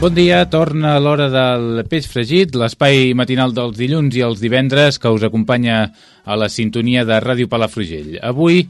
Bon dia, torna l'hora del peix fregit, l'espai matinal dels dilluns i els divendres que us acompanya a la sintonia de Ràdio Palafrugell. Avui,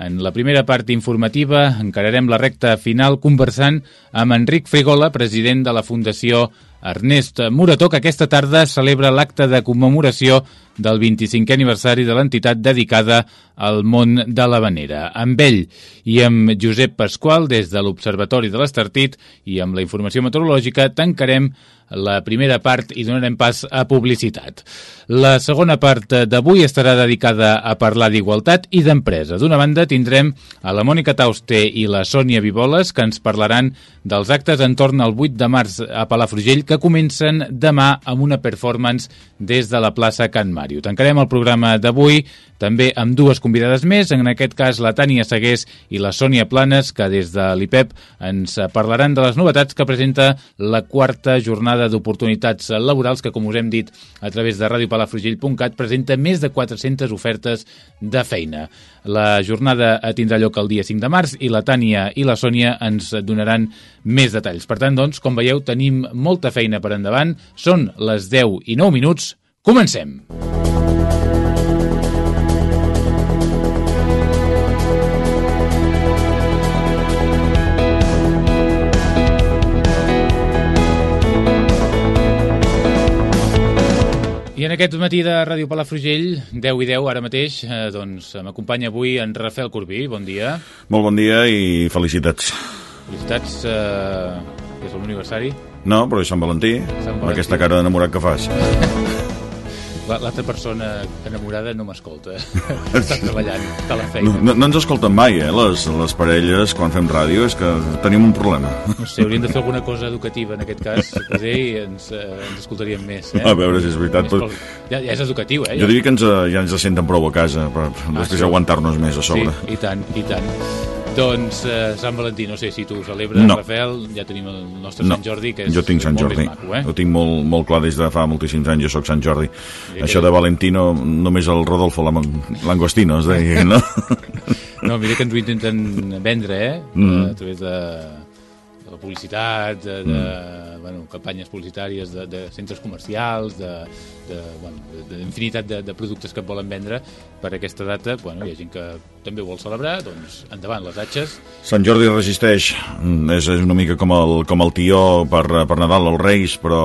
en la primera part informativa, encararem la recta final conversant amb Enric Frigola, president de la Fundació Ernest Morató, que aquesta tarda celebra l'acte de commemoració del 25è aniversari de l'entitat dedicada al món de l'Havanera. Amb ell i amb Josep Pasqual, des de l'Observatori de l'Estartit i amb la informació meteorològica, tancarem la primera part i donarem pas a publicitat. La segona part d'avui estarà dedicada a parlar d'igualtat i d'empresa. D'una banda tindrem a la Mònica Tauster i la Sònia Viboles que ens parlaran dels actes entorn al 8 de març a Palafrugell que comencen demà amb una performance des de la plaça Can Màrio. Tancarem el programa d'avui també amb dues convidades més, en aquest cas la Tània Segués i la Sònia Planes, que des de l'IPEP ens parlaran de les novetats que presenta la quarta jornada d'oportunitats laborals que, com us hem dit a través de radiopalafrugell.cat, presenta més de 400 ofertes de feina. La jornada tindrà lloc el dia 5 de març i la Tània i la Sònia ens donaran més detalls. Per tant, doncs, com veieu, tenim molta feina per endavant. Són les 10 i 9 minuts. Comencem! I en aquest matí de Ràdio Palafrugell, 10 i 10, ara mateix, eh, doncs m'acompanya avui en Rafael Corbí. Bon dia. Molt bon dia i felicitats. Felicitats, eh, que és l'aniversari. No, però és Sant Valentí, Sant amb Valentí. aquesta cara d'enamorat que fas. La- L'altra persona enamorada no m'escolta. Està treballant, està a la No, feina. no, no ens escolten mai, eh, les, les parelles, quan fem ràdio, és que tenim un problema. No sé, hauríem de fer alguna cosa educativa en aquest cas, potser i ens, eh, ens escoltaríem més. Eh? A veure si és veritat, però- Ja, ja és educatiu, eh? Jo diria que ens, eh, ja ens senten prou a casa, però després sí? aguantar-nos més a sobre. Sí, i tant, i tant. Doncs eh, Sant Valentí, no sé si tu ho celebres, No. Rafael, ja tenim el nostre No, Sant Jordi, que és jo tinc Sant molt Jordi. maco, eh? Ho tinc molt, molt clar des de fa moltíssims anys, jo sóc Sant Jordi. Mira Això que- de Valentino, només el Rodolfo Langostino, es deia, no? No, mira que ens ho intenten vendre, eh? Mm. A través de, de la publicitat, de, de bueno, campanyes publicitàries de, de centres comercials, de, de, bueno, d'infinitat de, de productes que et volen vendre per aquesta data. Bueno, hi ha gent que també ho vol celebrar, doncs endavant, les atxes. Sant Jordi resisteix, Mm, és, és una mica com el, com el tió per, per Nadal als Reis, però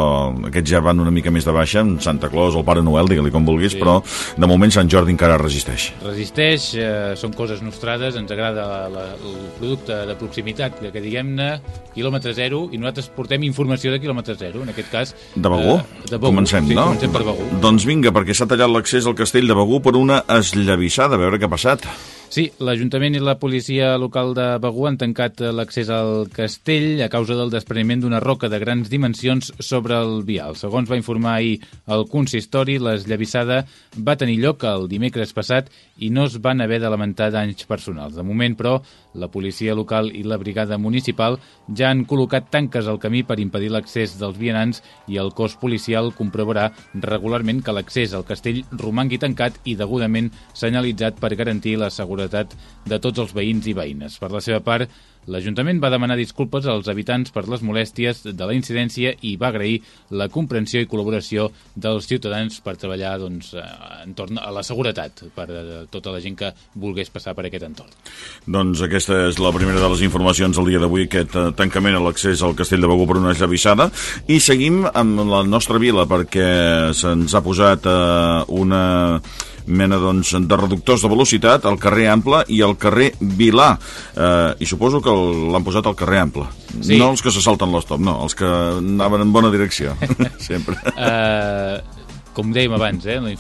aquests ja van una mica més de baixa, Santa Claus, el Pare Noel, digue-li com vulguis, Sí. però de moment Sant Jordi encara resisteix. Resisteix, eh, són coses nostrades, ens agrada la, la, el producte de proximitat, que, que diguem-ne quilòmetre zero, i nosaltres portem informació de quilòmetre zero, en aquest cas... De Begú? Eh, de Begú. Comencem, sí, no? Comencem per Begú. Doncs vinga, perquè s'ha tallat l'accés al castell de Begú per una esllavissada, a veure què ha passat. Sí, l'Ajuntament i la policia local de Begú han tancat l'accés al castell a causa del despreniment d'una roca de grans dimensions sobre el vial. Segons va informar ahir el consistori, l'esllavissada va tenir lloc el dimecres passat i no es van haver de lamentar danys personals. De moment, però, la policia local i la brigada municipal ja han col·locat tanques al camí per impedir l'accés dels vianants i el cos policial comprovarà regularment que l'accés al castell romangui tancat i degudament senyalitzat per garantir la seguretat de tots els veïns i veïnes. Per la seva part, l'Ajuntament va demanar disculpes als habitants per les molèsties de la incidència i va agrair la comprensió i col·laboració dels ciutadans per treballar doncs, eh, entorn a la seguretat per a tota la gent que volgués passar per aquest entorn. Doncs aquesta és la primera de les informacions del dia d'avui, aquest eh, tancament a l'accés al Castell de Begur per una esllavissada. I seguim amb la nostra vila perquè se'ns ha posat eh, una mena doncs, de reductors de velocitat al carrer Ample i al carrer Vilà. Eh, I suposo que l'han posat al carrer Ample. Sí. No els que se salten l'estop, no, els que anaven en bona direcció, sempre. Uh, com dèiem abans, eh, la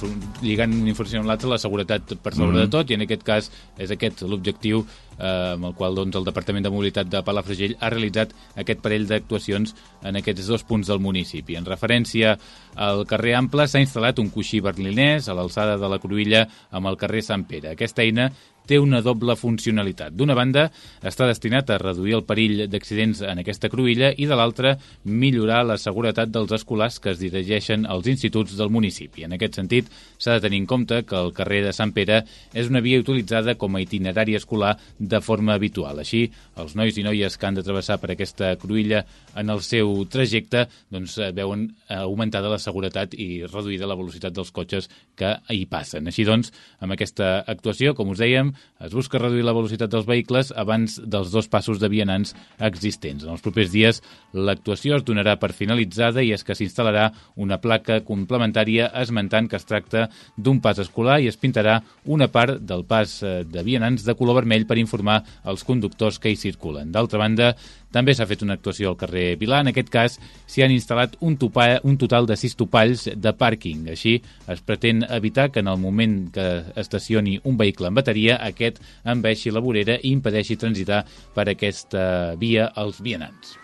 lligant una informació amb l'altra, la seguretat per sobre de tot, i en aquest cas és aquest l'objectiu eh, amb el qual doncs, el Departament de Mobilitat de Palafrugell ha realitzat aquest parell d'actuacions en aquests dos punts del municipi. En referència al carrer Ample s'ha instal·lat un coixí berlinès a l'alçada de la Cruïlla amb el carrer Sant Pere. Aquesta eina té una doble funcionalitat. D'una banda, està destinat a reduir el perill d'accidents en aquesta cruïlla i de l'altra, millorar la seguretat dels escolars que es dirigeixen als instituts del municipi. En aquest sentit, s'ha de tenir en compte que el carrer de Sant Pere és una via utilitzada com a itinerari escolar de forma habitual. Així, els nois i noies que han de travessar per aquesta cruïlla en el seu trajecte doncs, eh, veuen augmentada la seguretat i reduïda la velocitat dels cotxes que hi passen. Així doncs, amb aquesta actuació, com us dèiem, es busca reduir la velocitat dels vehicles abans dels dos passos de vianants existents. En els propers dies l'actuació es donarà per finalitzada i és que s'instal·larà una placa complementària esmentant que es tracta d'un pas escolar i es pintarà una part del pas eh, de vianants de color vermell per informar els conductors que hi circulen. D'altra banda, també s'ha fet una actuació al carrer Vilà. En aquest cas, s'hi han instal·lat un, topa, un total de sis topalls de pàrquing. Així, es pretén evitar que en el moment que estacioni un vehicle en bateria, aquest enveixi la vorera i impedeixi transitar per aquesta via als vianants.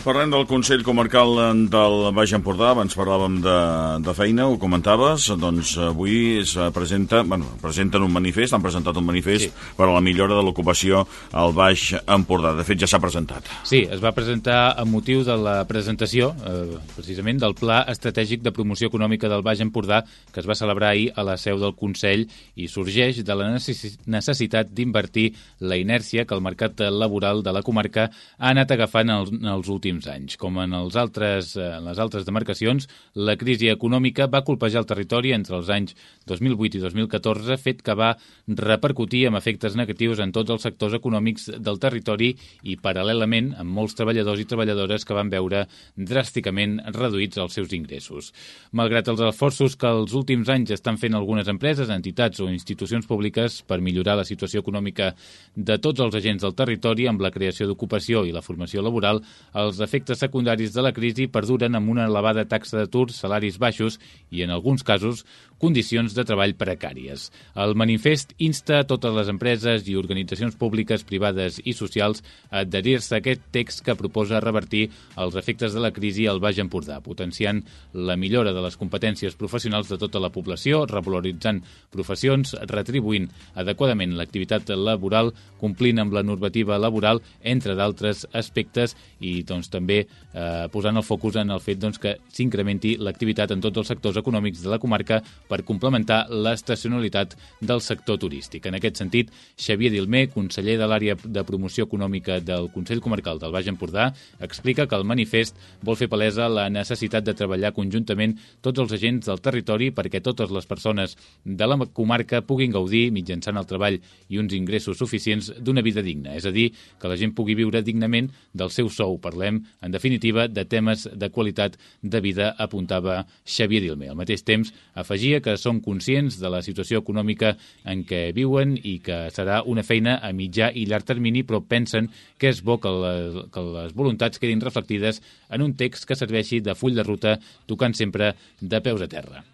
Parlem del Consell Comarcal del Baix Empordà, abans parlàvem de, de feina, ho comentaves, doncs avui es presenta, bueno, presenten un manifest, han presentat un manifest sí. per a la millora de l'ocupació al Baix Empordà. De fet, ja s'ha presentat. Sí, es va presentar amb motiu de la presentació, eh, precisament, del Pla Estratègic de Promoció Econòmica del Baix Empordà, que es va celebrar ahir a la seu del Consell i sorgeix de la necessi- necessitat d'invertir la inèrcia que el mercat laboral de la comarca ha anat agafant en els, els últims anys. Com en, els altres, eh, en les altres demarcacions, la crisi econòmica va colpejar el territori entre els anys 2008 i 2014, fet que va repercutir amb efectes negatius en tots els sectors econòmics del territori i, paral·lelament, amb molts treballadors i treballadores que van veure dràsticament reduïts els seus ingressos. Malgrat els esforços que els últims anys estan fent algunes empreses, entitats o institucions públiques per millorar la situació econòmica de tots els agents del territori amb la creació d'ocupació i la formació laboral, els efectes secundaris de la crisi perduren amb una elevada taxa d'atur, salaris baixos i, en alguns casos, condicions de treball precàries. El manifest insta a totes les empreses i organitzacions públiques, privades i socials a adherir-se a aquest text que proposa revertir els efectes de la crisi al Baix Empordà, potenciant la millora de les competències professionals de tota la població, revaloritzant professions, retribuint adequadament l'activitat laboral, complint amb la normativa laboral, entre d'altres aspectes, i doncs, també eh, posant el focus en el fet doncs, que s'incrementi l'activitat en tots els sectors econòmics de la comarca per complementar l'estacionalitat del sector turístic. En aquest sentit, Xavier Dilmer, conseller de l'àrea de promoció econòmica del Consell Comarcal del Baix Empordà, explica que el manifest vol fer palesa la necessitat de treballar conjuntament tots els agents del territori perquè totes les persones de la comarca puguin gaudir, mitjançant el treball i uns ingressos suficients, d'una vida digna. És a dir, que la gent pugui viure dignament del seu sou. Parlem, en definitiva, de temes de qualitat de vida, apuntava Xavier Dilmer. Al mateix temps, afegia que són conscients de la situació econòmica en què viuen i que serà una feina a mitjà i llarg termini, però pensen que és bo que les, que les voluntats quedin reflectides en un text que serveixi de full de ruta, tocant sempre de peus a terra.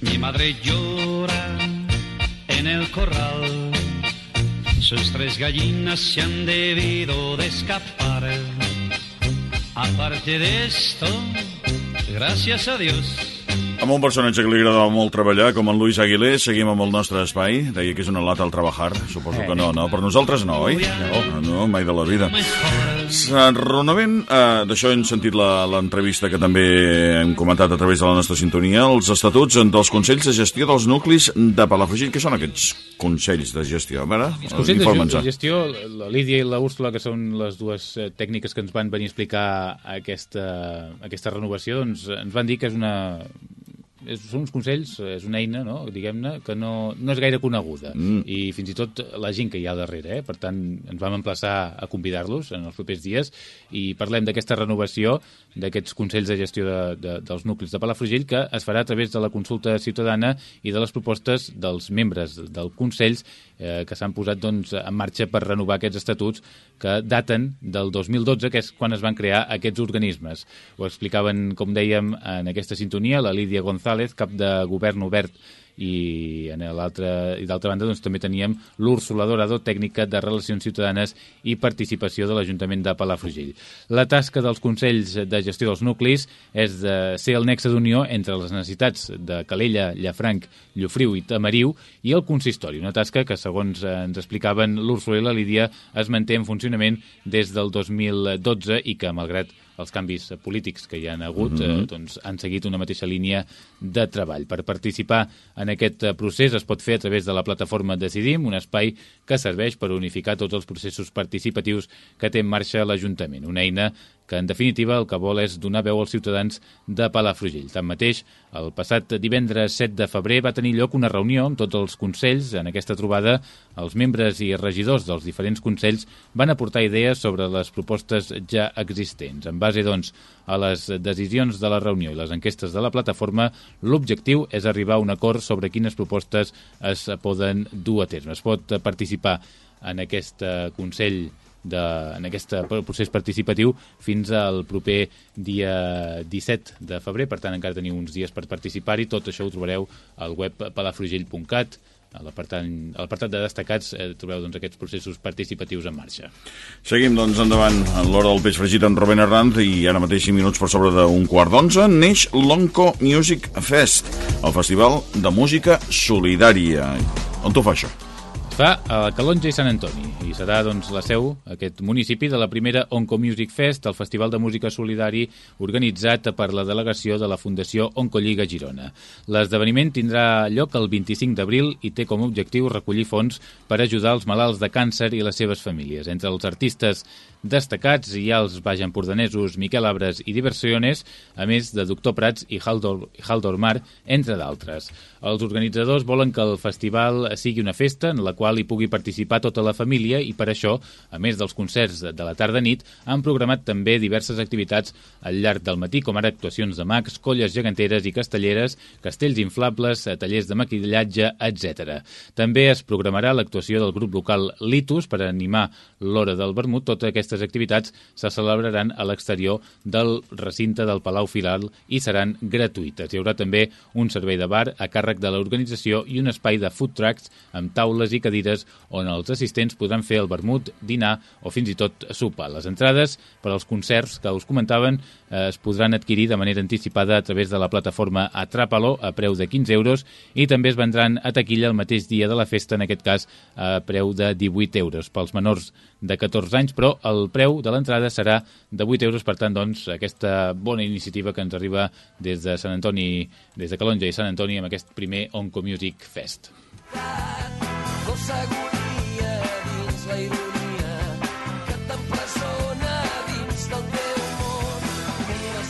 Mi madre llora en el corral. Sus tres gallinas se han debido de escapar. Aparte de esto, gracias a Dios, Amb un personatge que li agradava molt treballar, com en Luis Aguilé, seguim amb el nostre espai. Deia que és una lata al treballar. Suposo que no, no? Per nosaltres no, oi? No, no mai de la vida. Renovent, eh, d'això hem sentit la- l'entrevista que també hem comentat a través de la nostra sintonia, els estatuts dels Consells de Gestió dels Nuclis de Palafrugell. Què són aquests Consells de Gestió? A veure, Els Consells de Gestió, la Lídia i la Úrsula, que són les dues eh, tècniques que ens van venir a explicar aquesta, aquesta renovació, doncs ens van dir que és una... És, són uns consells, és una eina, no? diguem-ne, que no, no és gaire coneguda. Mm. I fins i tot la gent que hi ha darrere. Eh? Per tant, ens vam emplaçar a convidar-los en els propers dies i parlem d'aquesta renovació d'aquests consells de gestió de, de, dels nuclis de Palafrugell que es farà a través de la consulta ciutadana i de les propostes dels membres del Consells eh, que s'han posat doncs, en marxa per renovar aquests estatuts que daten del 2012, que és quan es van crear aquests organismes. Ho explicaven, com dèiem, en aquesta sintonia, la Lídia González, cap de govern obert i en i d'altra banda doncs, també teníem l'Úrsula Dorado, tècnica de Relacions Ciutadanes i Participació de l'Ajuntament de Palafrugell. La tasca dels Consells de Gestió dels Nuclis és de ser el nexe d'unió entre les necessitats de Calella, Llafranc, Llofriu i Tamariu i el consistori, una tasca que, segons ens explicaven l'Úrsula i la Lídia, es manté en funcionament des del 2012 i que, malgrat els canvis polítics que hi han hagut mm -hmm. eh, doncs han seguit una mateixa línia de treball. Per participar en aquest eh, procés es pot fer a través de la plataforma Decidim, un espai que serveix per unificar tots els processos participatius que té en marxa l'Ajuntament. Una eina que en definitiva el que vol és donar veu als ciutadans de Palafrugell. Tanmateix, el passat divendres 7 de febrer va tenir lloc una reunió amb tots els consells. En aquesta trobada, els membres i regidors dels diferents consells van aportar idees sobre les propostes ja existents. En base, doncs, a les decisions de la reunió i les enquestes de la plataforma, l'objectiu és arribar a un acord sobre quines propostes es poden dur a terme. Es pot participar en aquest eh, Consell de, en aquest procés participatiu fins al proper dia 17 de febrer, per tant encara teniu uns dies per participar-hi, tot això ho trobareu al web palafrugell.cat a l'apartat de destacats eh, trobeu doncs, aquests processos participatius en marxa. Seguim, doncs, endavant en l'hora del peix fregit amb Rubén Herranz i ara mateix 5 minuts per sobre d'un quart d'onze neix l'Onco Music Fest, el festival de música solidària. On t'ho fa això? Fa a Calonja i Sant Antoni i serà doncs, la seu, aquest municipi, de la primera Onco Music Fest, el festival de música solidari organitzat per la delegació de la Fundació Oncolliga Girona. L'esdeveniment tindrà lloc el 25 d'abril i té com a objectiu recollir fons per ajudar els malalts de càncer i les seves famílies. Entre els artistes destacats hi ha els baixampordanesos Miquel Abres i Diversiones, a més de Doctor Prats i Haldor, Haldor Mar, entre d'altres. Els organitzadors volen que el festival sigui una festa en la qual hi pugui participar tota la família i per això, a més dels concerts de la tarda-nit, han programat també diverses activitats al llarg del matí, com ara actuacions de mags, colles geganteres i castelleres, castells inflables, tallers de maquillatge, etc. També es programarà l'actuació del grup local Litus per animar l'hora del vermut. Totes aquestes activitats se celebraran a l'exterior del recinte del Palau Firal i seran gratuïtes. Hi haurà també un servei de bar a càrrec de l'organització i un espai de food trucks amb taules i cadires on els assistents podran fer el vermut, dinar o fins i tot sopar. Les entrades per als concerts que us comentaven eh, es podran adquirir de manera anticipada a través de la plataforma Atrapalo a preu de 15 euros i també es vendran a taquilla el mateix dia de la festa, en aquest cas a preu de 18 euros pels menors de 14 anys, però el preu de l'entrada serà de 8 euros, per tant, doncs, aquesta bona iniciativa que ens arriba des de Sant Antoni, des de Calonja i Sant Antoni amb aquest primer Onco Music Fest. Dolça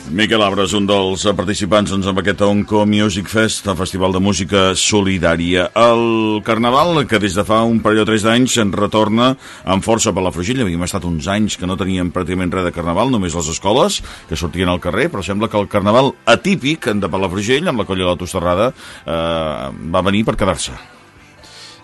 Miquel Abres, un dels participants doncs, amb aquest Onco Music Fest, el festival de música solidària. El Carnaval, que des de fa un parell o tres d'anys en retorna amb força per la Frugilla. Havíem estat uns anys que no teníem pràcticament res de Carnaval, només les escoles, que sortien al carrer, però sembla que el Carnaval atípic de Palafrugell, amb la colla de la Tosterrada, eh, va venir per quedar-se.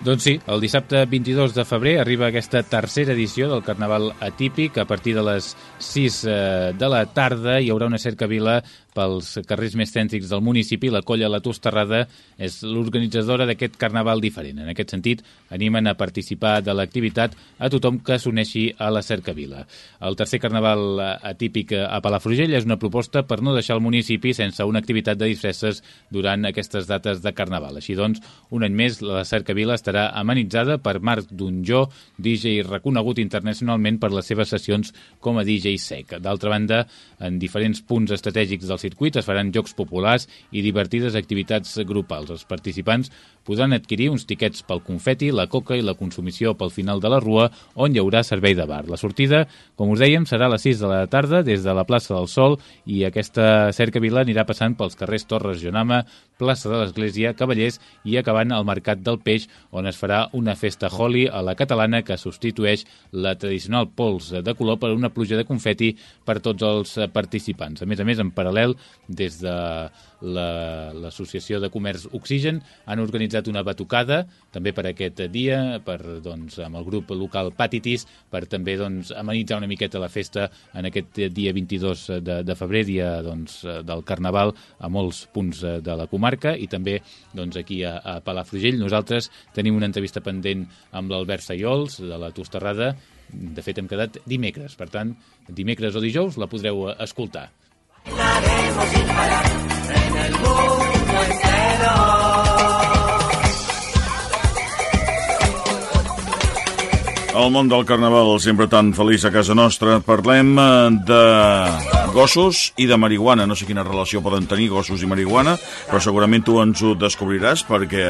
Doncs sí, el dissabte 22 de febrer arriba aquesta tercera edició del Carnaval atípic. A partir de les 6 eh, de la tarda hi haurà una cercavila pels carrers més cèntrics del municipi, la colla La Tosterrada és l'organitzadora d'aquest carnaval diferent. En aquest sentit, animen a participar de l'activitat a tothom que s'uneixi a la Cercavila. El tercer carnaval atípic a Palafrugell és una proposta per no deixar el municipi sense una activitat de disfresses durant aquestes dates de carnaval. Així doncs, un any més, la Cercavila estarà amenitzada per Marc Dunjó, DJ reconegut internacionalment per les seves sessions com a DJ sec. D'altra banda, en diferents punts estratègics del circuit es faran jocs populars i divertides activitats grupals. Els participants podran adquirir uns tiquets pel confeti, la coca i la consumició pel final de la rua, on hi haurà servei de bar. La sortida, com us dèiem, serà a les 6 de la tarda des de la plaça del Sol i aquesta cercavila anirà passant pels carrers Torres Jonama, plaça de l'Església, Cavallers i acabant al Mercat del Peix, on es farà una festa Holi a la catalana que substitueix la tradicional pols de color per una pluja de confeti per tots els participants. A més a més, en paral·lel, des de l'Associació la, de Comerç Oxigen han organitzat una batucada també per aquest dia, per, doncs, amb el grup local Patitis, per també doncs, amenitzar una miqueta la festa en aquest dia 22 de, de febrer, dia doncs, del Carnaval, a molts punts de la comarca i també doncs, aquí a, a Palafrugell. Nosaltres tenim una entrevista pendent amb l'Albert Sayols, de la Tosterrada, de fet hem quedat dimecres, per tant, dimecres o dijous la podreu escoltar. Haremos sin parar en el mundo entero. El món del carnaval, sempre tan feliç a casa nostra. Parlem eh, de gossos i de marihuana. No sé quina relació poden tenir gossos i marihuana, però segurament tu ens ho descobriràs perquè,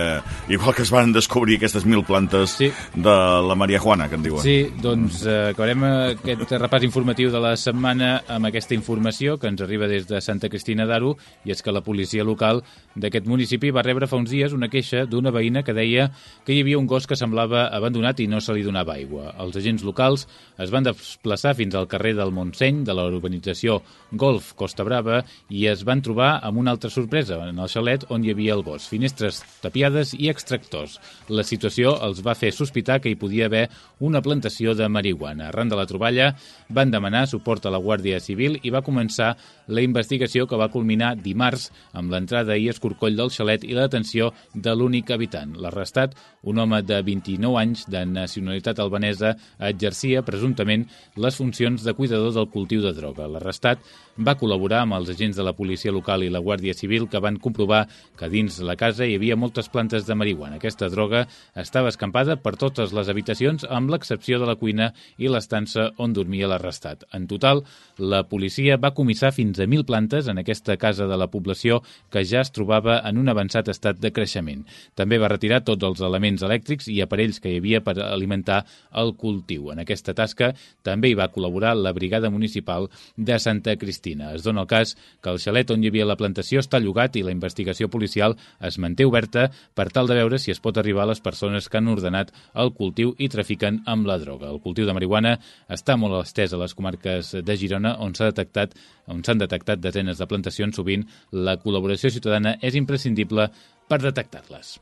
igual que es van descobrir aquestes mil plantes sí. de la Maria Juana, que en diuen. Sí, doncs eh, acabarem aquest repàs informatiu de la setmana amb aquesta informació que ens arriba des de Santa Cristina d'Aro i és que la policia local d'aquest municipi va rebre fa uns dies una queixa d'una veïna que deia que hi havia un gos que semblava abandonat i no se li donava aigua aigua. Els agents locals es van desplaçar fins al carrer del Montseny de la urbanització Golf Costa Brava i es van trobar amb una altra sorpresa en el xalet on hi havia el gos, finestres tapiades i extractors. La situació els va fer sospitar que hi podia haver una plantació de marihuana. Arran de la troballa van demanar suport a la Guàrdia Civil i va començar la investigació que va culminar dimarts amb l'entrada i escorcoll del xalet i la detenció de l'únic habitant. L'arrestat, un home de 29 anys de nacionalitat albanesa, exercia presumptament les funcions de cuidador del cultiu de droga. L'arrestat va col·laborar amb els agents de la policia local i la Guàrdia Civil que van comprovar que dins la casa hi havia moltes plantes de marihuana. Aquesta droga estava escampada per totes les habitacions amb l'excepció de la cuina i l'estança on dormia l'arrestat. En total, la policia va comissar fins a 1.000 plantes en aquesta casa de la població que ja es trobava en un avançat estat de creixement. També va retirar tots els elements elèctrics i aparells que hi havia per alimentar el cultiu. En aquesta tasca també hi va col·laborar la Brigada Municipal de Santa Cristina. Es dona el cas que el xalet on hi havia la plantació està llogat i la investigació policial es manté oberta per tal de veure si es pot arribar a les persones que han ordenat el cultiu i trafiquen amb la droga. El cultiu de marihuana està molt estès a les comarques de Girona on s'ha detectat on s'han detectat desenes de plantacions, sovint la col·laboració ciutadana és imprescindible per detectar-les.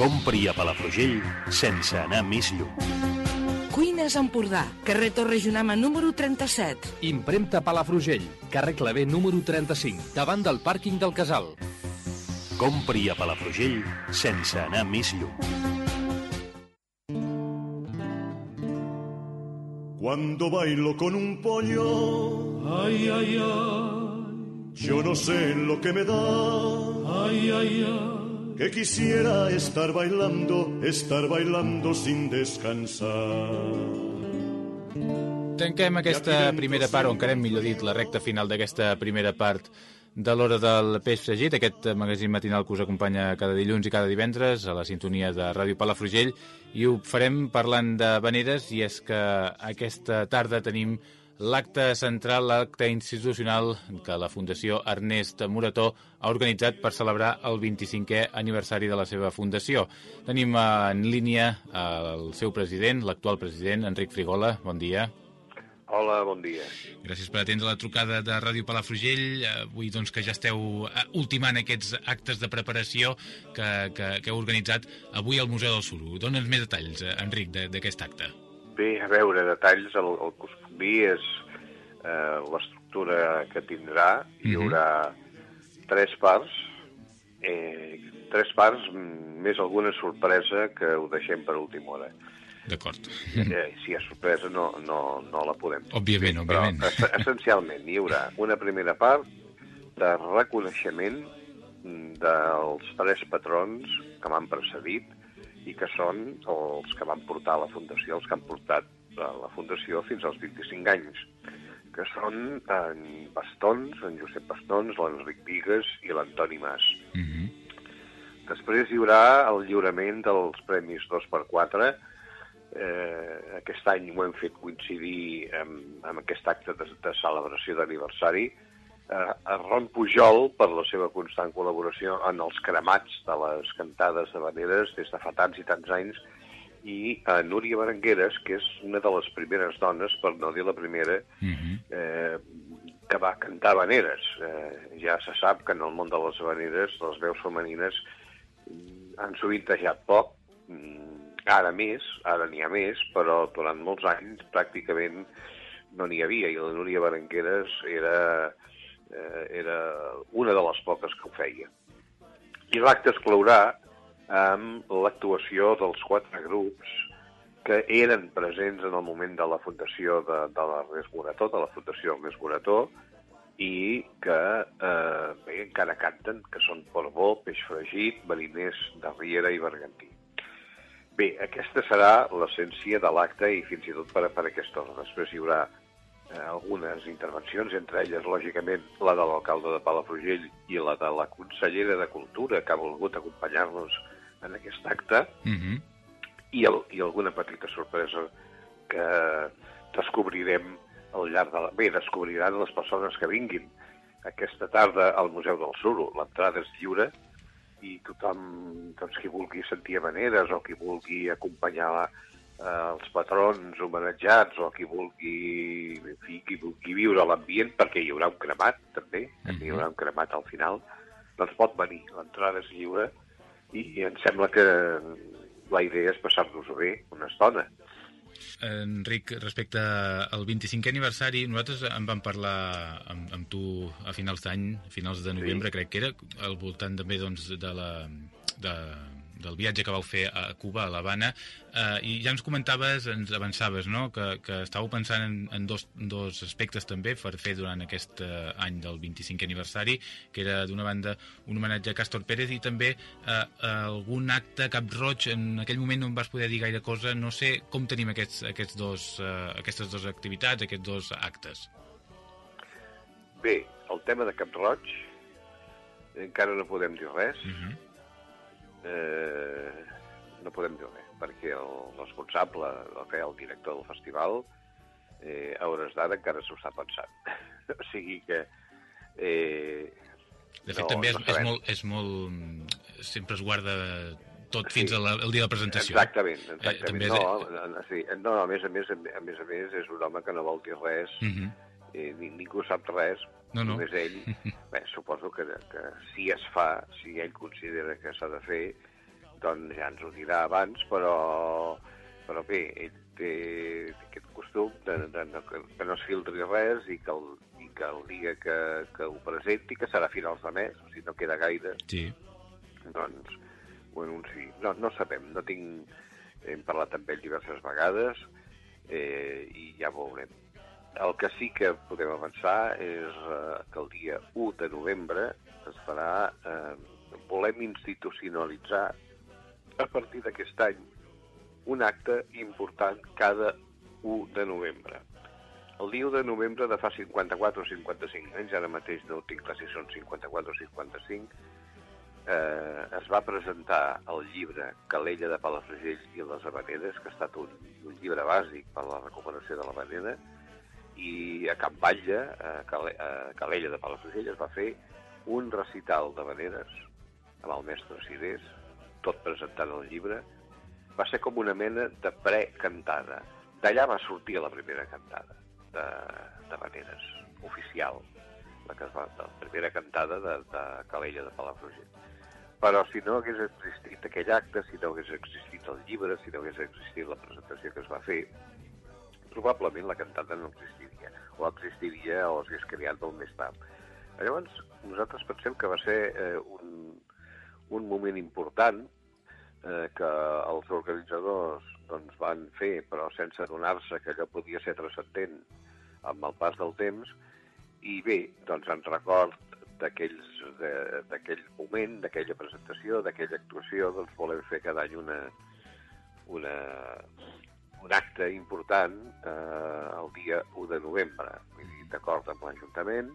Compri a Palafrugell sense anar més lluny. Cuines Empordà, carrer Torre Junama número 37. Impremta Palafrugell, carrer Clavé número 35, davant del pàrquing del Casal. Compri a Palafrugell sense anar més lluny. Cuando bailo con un pollo, ay, ay, ay, yo no sé lo que me da, ay, ay, ay que quisiera estar bailando, estar bailando sin descansar. Tanquem aquesta primera part, o encarem millor dit, la recta final d'aquesta primera part de l'hora del peix fregit, aquest magazín matinal que us acompanya cada dilluns i cada divendres a la sintonia de Ràdio Palafrugell i ho farem parlant de veneres i és que aquesta tarda tenim l'acte central, l'acte institucional que la Fundació Ernest Morató ha organitzat per celebrar el 25è aniversari de la seva fundació. Tenim en línia el seu president, l'actual president, Enric Frigola. Bon dia. Hola, bon dia. Gràcies per atendre la trucada de Ràdio Palafrugell. Avui doncs, que ja esteu eh, ultimant aquests actes de preparació que, que, que heu organitzat avui al Museu del Suro. Dóna'ns més detalls, eh, Enric, d'aquest acte. Bé, a veure, detalls, el, el que us puc dir és eh, l'estructura que tindrà. Hi Mhm. haurà tres parts, eh, tres parts, mm, més alguna sorpresa que ho deixem per última hora. D'acord. Eh, si hi ha sorpresa no, no, no la podem Òbviament, fer, òbviament. Però, es- essencialment, hi haurà una primera part de reconeixement mm, dels tres patrons que m'han precedit i que són els que van portar a la Fundació, els que han portat a la Fundació fins als 25 anys, que són en Bastons, en Josep Bastons, l'Enric Vigues i l'Antoni Mas. Mhm. Després hi haurà el lliurament dels Premis 2x4. Eh, aquest any ho hem fet coincidir amb, amb aquest acte de, de celebració d'aniversari. Eh, a Ron Pujol, per la seva constant col·laboració en els cremats de les cantades de Vaneres des de fa tants i tants anys, i a Núria Berengueres, que és una de les primeres dones, per no dir la primera, Mhm. eh, que va cantar habaneres. Eh, ja se sap que en el món de les habaneres les veus femenines han sovintejat poc, mm, ara més, ara n'hi ha més, però durant molts anys pràcticament no n'hi havia, i la Núria Berengueres era, eh, era una de les poques que ho feia. I l'acte es clourà amb l'actuació dels quatre grups que eren presents en el moment de la fundació de, de l'Ernest Morató, de la fundació Ernest Morató, i que eh, bé, encara canten, que són Porbó, Peix Fregit, Mariners de Riera i Bergantí. Bé, aquesta serà l'essència de l'acte i fins i tot per, per aquesta hora. Després hi haurà eh, algunes intervencions, entre elles, lògicament, la de l'alcalde de Palafrugell i la de la consellera de Cultura, que ha volgut acompanyar-nos en aquest acte, Mhm. i, el, i alguna petita sorpresa que descobrirem al llarg de la... Bé, descobriran les persones que vinguin aquesta tarda al Museu del Suro. L'entrada és lliure i tothom, doncs, qui vulgui sentir maneres o qui vulgui acompanyar eh, els patrons homenatjats o qui vulgui, en fi, qui vulgui viure l'ambient, perquè hi haurà un cremat, també, també hi haurà un cremat al final, doncs pot venir. L'entrada és lliure i em sembla que la idea és passar-nos-ho bé una estona. Enric, respecte al 25è aniversari, nosaltres en vam parlar amb, amb tu a finals d'any, finals de novembre, sí. crec que era, al voltant també doncs, de la, de, del viatge que vau fer a Cuba, a l'Havana, eh, i ja ens comentaves, ens avançaves, no?, que, que estàveu pensant en, en dos, dos aspectes també per fer durant aquest eh, any del 25è aniversari, que era, d'una banda, un homenatge a Castor Pérez i també eh, algun acte cap roig, en aquell moment no em vas poder dir gaire cosa, no sé com tenim aquests, aquests dos, eh, aquestes dues activitats, aquests dos actes. Bé, el tema de Cap Roig encara no podem dir res. Uh -huh. Eh, no podem dir res, perquè el responsable, o bé, el director del festival, eh, a hores d'ara encara s'ho està pensant. o sigui que... Eh, De fet, no, també és, no és, molt, és molt... Sempre es guarda tot Sí. fins al el dia de la presentació. Exactament, Eh, exactament. també és- no, no, sí, no, a més a més, a més a més, és un home que no vol dir res, Mhm. Eh, ni, ningú sap res, No, no. només ell. Bé, suposo que, que si es fa, si ell considera que s'ha de fer, doncs ja ens ho dirà abans, però, però bé, ell té aquest costum de, de, de, que, que no es filtri res i que el, i que el dia que, que ho presenti, que serà a finals de mes, o sigui, no queda gaire, Sí. doncs ho anunci. No, no sabem, no tinc... Hem parlat amb ell diverses vegades eh, i ja veurem. El que sí que podem avançar és eh, que el dia 1 de novembre es farà... Eh, volem institucionalitzar a partir d'aquest any un acte important cada 1 de novembre. El dia 1 de novembre de fa 54 o 55 anys, ara mateix no tinc clar si són 54 o 55, eh, es va presentar el llibre Calella de Palafrugell i les Habaneres, que ha estat un, un llibre bàsic per a la recuperació de l'Habanera, i a Can Batlle, a, Cale, a Calella de Palafrugell, es va fer un recital d'Habaneres amb el mestre Sidés, tot presentant el llibre. Va ser com una mena de precantada. D'allà va sortir la primera cantada de, de Habaneres, oficial, la, que es va, la primera cantada de, de Calella de Palafrugell. Però si no hagués existit aquell acte, si no hagués existit el llibre, si no hagués existit la presentació que es va fer, probablement la cantata no existiria, o existiria o s'hagués creat molt més tard. Llavors, nosaltres pensem que va ser eh, un, un moment important eh, que els organitzadors doncs, van fer, però sense adonar-se que allò podia ser transcendent amb el pas del temps, i bé, doncs en record d'aquell moment, d'aquella presentació, d'aquella actuació, doncs volem fer cada any una, una, un acte important eh, el dia 1 de novembre, vull dir, d'acord amb l'Ajuntament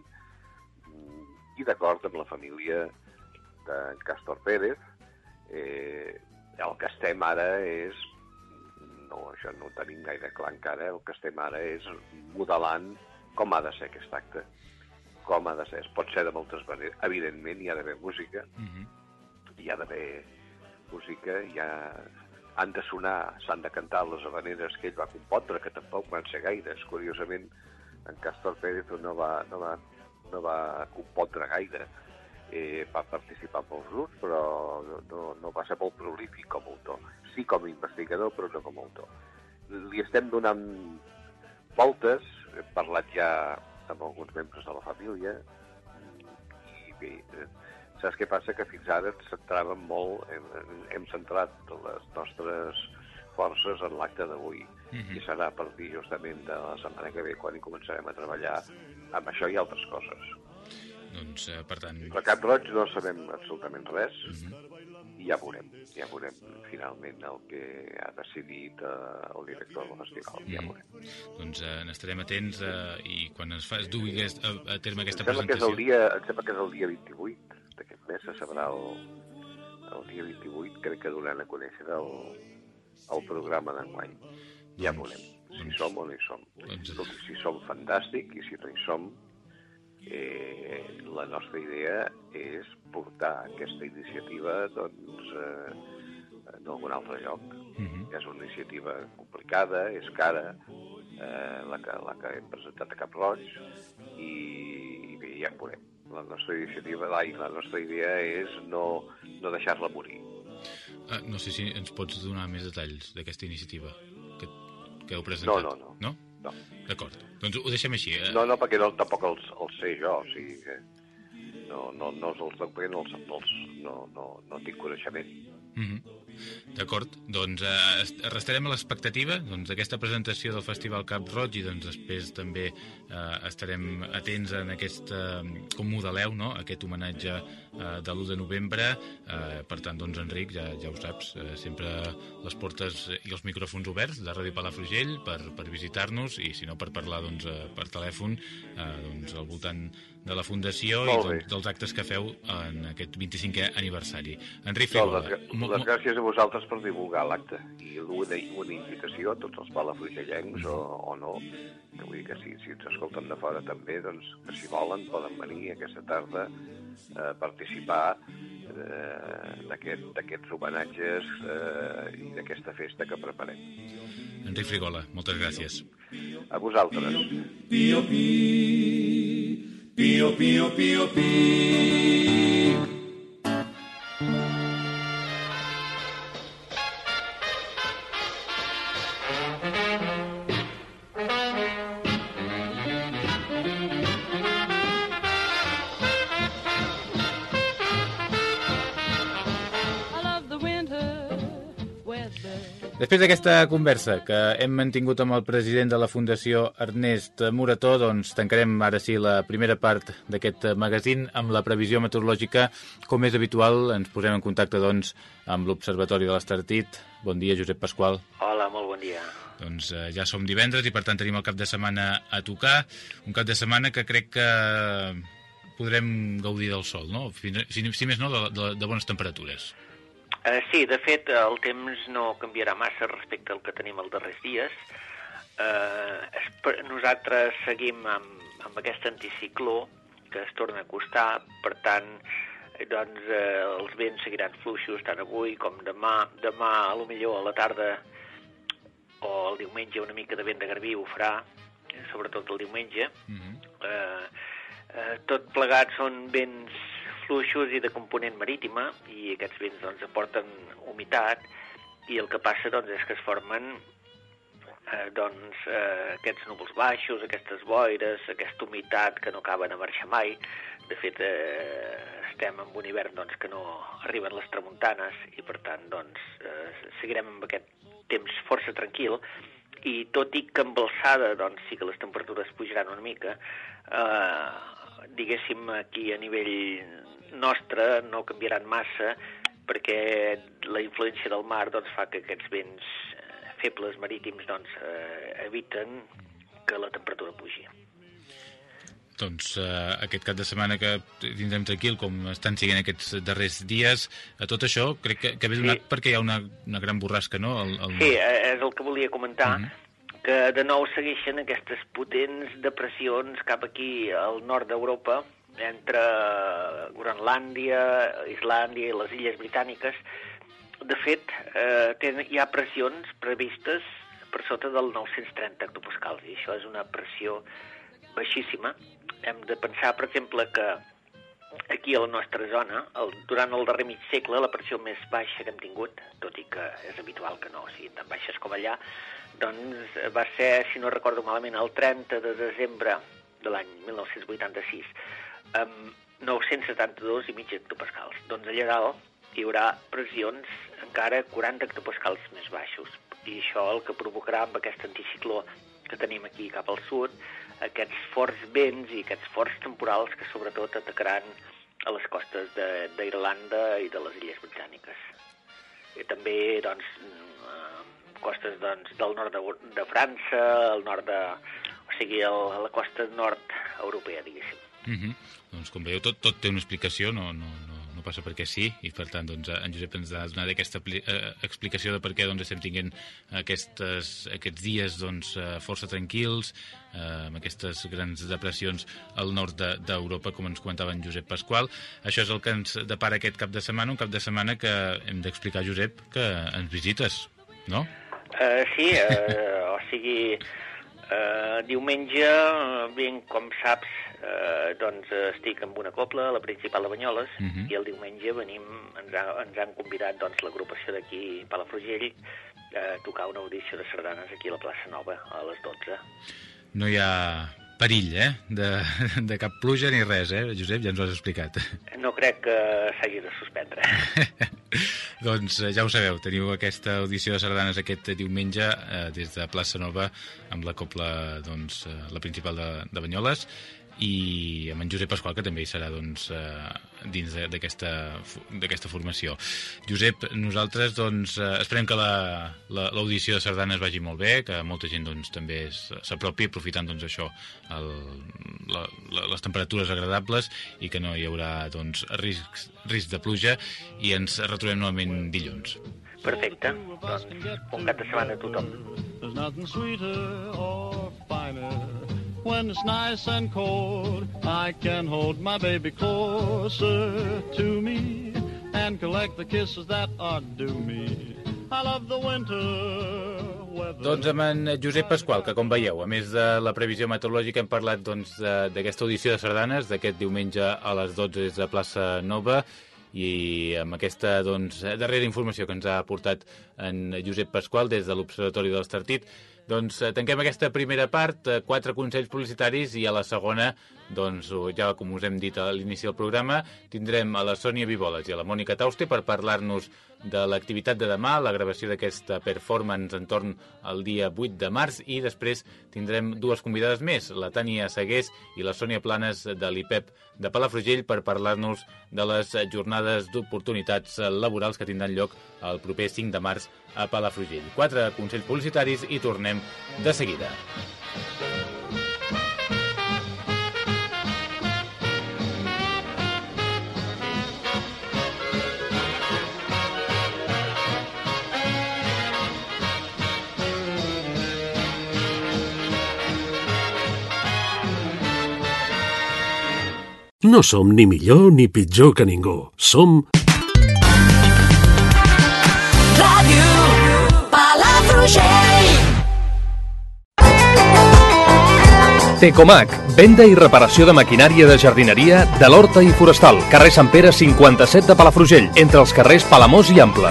mm, i d'acord amb la família d'en Castor Pérez. Eh, el que estem ara és, no, això no ho tenim gaire clar encara, el que estem ara és modelant com ha de ser aquest acte, com ha de ser. Es pot ser de moltes maneres. Evidentment hi ha d'haver música, hi ha d'haver música, hi ha... han de sonar, s'han de cantar les habaneres que ell va compondre, que tampoc van ser gaires. Curiosament, en Castor Pérez no va, no va, no va compondre gaire. Eh, va participar en molts grups, però no, no va ser molt prolífic com a autor. Sí com a investigador, però no com a autor. Li estem donant voltes, he parlat ja amb alguns membres de la família, i bé, eh, saps què passa? Que fins ara ens centràvem molt, hem, hem centrat les nostres forces en l'acte d'avui, Mhm. i serà a partir justament de la setmana que ve quan hi començarem a treballar amb això i altres coses. Doncs, eh, per tant... A Cap Roig no sabem absolutament res, i ja veurem, ja veurem finalment el que ha decidit eh, el director del festival, ja Mm. veurem. Doncs eh, n'estarem atents eh, i quan es, fa, es dugui aquest, a, a terme aquesta Em sembla, que és presentació... el dia, em sembla que és el dia 28 d'aquest mes, se sabrà el, el dia 28, crec que donaran a conèixer el, el programa d'enguany. Ja veurem si som o no hi som. Escolti, si som, fantàstic, i si no hi som, eh, la nostra idea és portar aquesta iniciativa doncs, eh, en algun altre lloc. És una iniciativa complicada, és cara, eh, la, que, la que hem presentat a Cap Roig, i, i bé, ja veurem. La nostra iniciativa, la, la nostra idea és no, no deixar-la morir. Ah, no sé si ens pots donar més detalls d'aquesta iniciativa que, que heu No, presentat. no, no. No? No. D'acord. Doncs ho deixem així. Eh? No, no, perquè no, tampoc els, els sé jo, o sigui que no, no, no els no, els, no, els, no, no, no tinc coneixement. Mm D'acord, doncs eh, est- restarem a l'expectativa doncs, d'aquesta presentació del Festival Cap Roig i doncs, després també eh, estarem atents en aquest, eh, com modeleu, no? aquest homenatge eh, de l'1 de novembre. Eh, per tant, doncs, Enric, ja, ja ho saps, eh, sempre les portes i els micròfons oberts de Ràdio Palafrugell per, per visitar-nos i, si no, per parlar doncs, eh, per telèfon eh, doncs, al voltant de la Fundació i Molt doncs, dels actes que feu en aquest 25è aniversari. Enric Doncs, Frigola, les, mo- les mo- gràcies a vosaltres per divulgar l'acte i una, una invitació a tots els palafrugellencs o, o no, que vull dir que si, si ens escolten de fora també, doncs que si volen poden venir aquesta tarda a participar eh, d'aquest- d'aquests homenatges eh, i d'aquesta festa que preparem. Enric Frigola, moltes gràcies. A vosaltres. Pío, pi, pío, pío, pío, pi. Després d'aquesta conversa que hem mantingut amb el president de la Fundació Ernest Morató, doncs tancarem ara sí la primera part d'aquest magazín amb la previsió meteorològica. Com és habitual, ens posem en contacte doncs, amb l'Observatori de l'Estartit. Bon dia, Josep Pasqual. Hola, molt bon dia. Doncs eh, ja som divendres i per tant tenim el cap de setmana a tocar. Un cap de setmana que crec que podrem gaudir del sol, no? Si, si més no, de, de, de bones temperatures. Uh, sí, de fet, el temps no canviarà massa respecte al que tenim els darrers dies. Uh, nosaltres seguim amb, amb aquest anticicló que es torna a acostar, per tant, eh, doncs, eh, els vents seguiran fluixos tant avui com demà. Demà, a lo millor a la tarda o el diumenge una mica de vent de garbí ho farà, eh, sobretot el diumenge. Eh, eh, tot plegat són vents fluixos i de component marítima i aquests vents doncs, aporten humitat i el que passa doncs, és que es formen eh, doncs, eh, aquests núvols baixos, aquestes boires, aquesta humitat que no acaben de marxar mai. De fet, eh, estem en un hivern doncs, que no arriben les tramuntanes i, per tant, doncs, eh, seguirem amb aquest temps força tranquil i tot i que amb alçada doncs, sí que les temperatures pujaran una mica, eh, diguéssim aquí a nivell nostre no canviaran massa perquè la influència del mar doncs, fa que aquests vents eh, febles marítims doncs, eh, eviten que la temperatura pugi. Doncs eh, aquest cap de setmana que tindrem tranquil, com estan siguent aquests darrers dies, a tot això crec que, que ve donat sí. perquè hi ha una, una gran borrasca, no? El, el... Sí, eh, és el que volia comentar, uh -huh. Que de nou segueixen aquestes potents depressions cap aquí al nord d'Europa, entre Groenlàndia, Islàndia i les illes britàniques. De fet, eh, ten, hi ha pressions previstes per sota del 930 hectopascals, i això és una pressió baixíssima. Hem de pensar, per exemple, que aquí a la nostra zona, el, durant el darrer mig segle, la pressió més baixa que hem tingut, tot i que és habitual que no siguin tan baixes com allà, doncs va ser, si no recordo malament, el 30 de desembre de l'any 1986, amb 972 i mig hectopascals. Doncs allà dalt hi haurà pressions encara 40 hectopascals més baixos. I això el que provocarà amb aquest anticicló que tenim aquí cap al sud, aquests forts vents i aquests forts temporals que sobretot atacaran a les costes d'Irlanda i de les Illes Britàniques. I també, doncs, costes doncs, del nord de, de França, el nord de... o sigui, el, la costa nord europea, diguéssim. Uh -huh. Doncs com veieu, tot, tot té una explicació, no, no passa perquè sí, i per tant doncs, en Josep ens ha donat aquesta eh, explicació de per què doncs, estem tinguent aquestes, aquests dies doncs, eh, força tranquils, eh, amb aquestes grans depressions al nord d'Europa, de, com ens comentava en Josep Pasqual. Això és el que ens depara aquest cap de setmana, un cap de setmana que hem d'explicar, Josep, que ens visites, no? Uh, sí, uh, o sigui, uh, diumenge, ben com saps, uh, doncs estic amb una copla la principal de Banyoles uh -huh. i el diumenge venim, ens, ha, ens han convidat doncs, l'agrupació d'aquí, Palafrugell, a tocar una audició de sardanes aquí a la plaça Nova a les 12. No hi ha perill, eh? De, de cap pluja ni res, eh? Josep, ja ens ho has explicat. No crec que s'hagi de suspendre. doncs ja ho sabeu, teniu aquesta audició de sardanes aquest diumenge eh, des de Plaça Nova amb la copla, doncs, la principal de, de Banyoles i amb en Josep Pasqual, que també hi serà doncs, eh, dins d'aquesta formació. Josep, nosaltres doncs, eh, esperem que l'audició la, la, de sardanes vagi molt bé, que molta gent doncs, també s'apropi aprofitant doncs, això, el, la, la, les temperatures agradables i que no hi haurà doncs, risc, risc de pluja i ens retrobem novament dilluns. Perfecte. Doncs, bon cap de setmana a tothom. When it's nice and cold. I can hold my baby closer to me and collect the kisses that are due me. I love the winter doncs amb en Josep Pasqual, que com veieu, a més de la previsió meteorològica hem parlat doncs, d'aquesta audició de sardanes d'aquest diumenge a les 12 des de plaça Nova i amb aquesta doncs, darrera informació que ens ha aportat en Josep Pasqual des de l'Observatori de l'Estartit, doncs tanquem aquesta primera part, quatre consells publicitaris i a la segona, doncs ja com us hem dit a l'inici del programa, tindrem a la Sònia Vivoles i a la Mònica Tauste per parlar-nos de l'activitat de demà, la gravació d'aquesta performance entorn al dia 8 de març i després tindrem dues convidades més, la Tània Segués i la Sònia Planes de l'IPEP de Palafrugell per parlar-nos de les jornades d'oportunitats laborals que tindran lloc el proper 5 de març a Palafrugell. Quatre consells publicitaris i tornem de seguida. No som ni millor ni pitjor que ningú. Som... Ràdio Palafrugell. Tecomac, venda i reparació de maquinària de jardineria de l'Horta i Forestal, carrer Sant Pere 57 de Palafrugell, entre els carrers Palamós i Ample.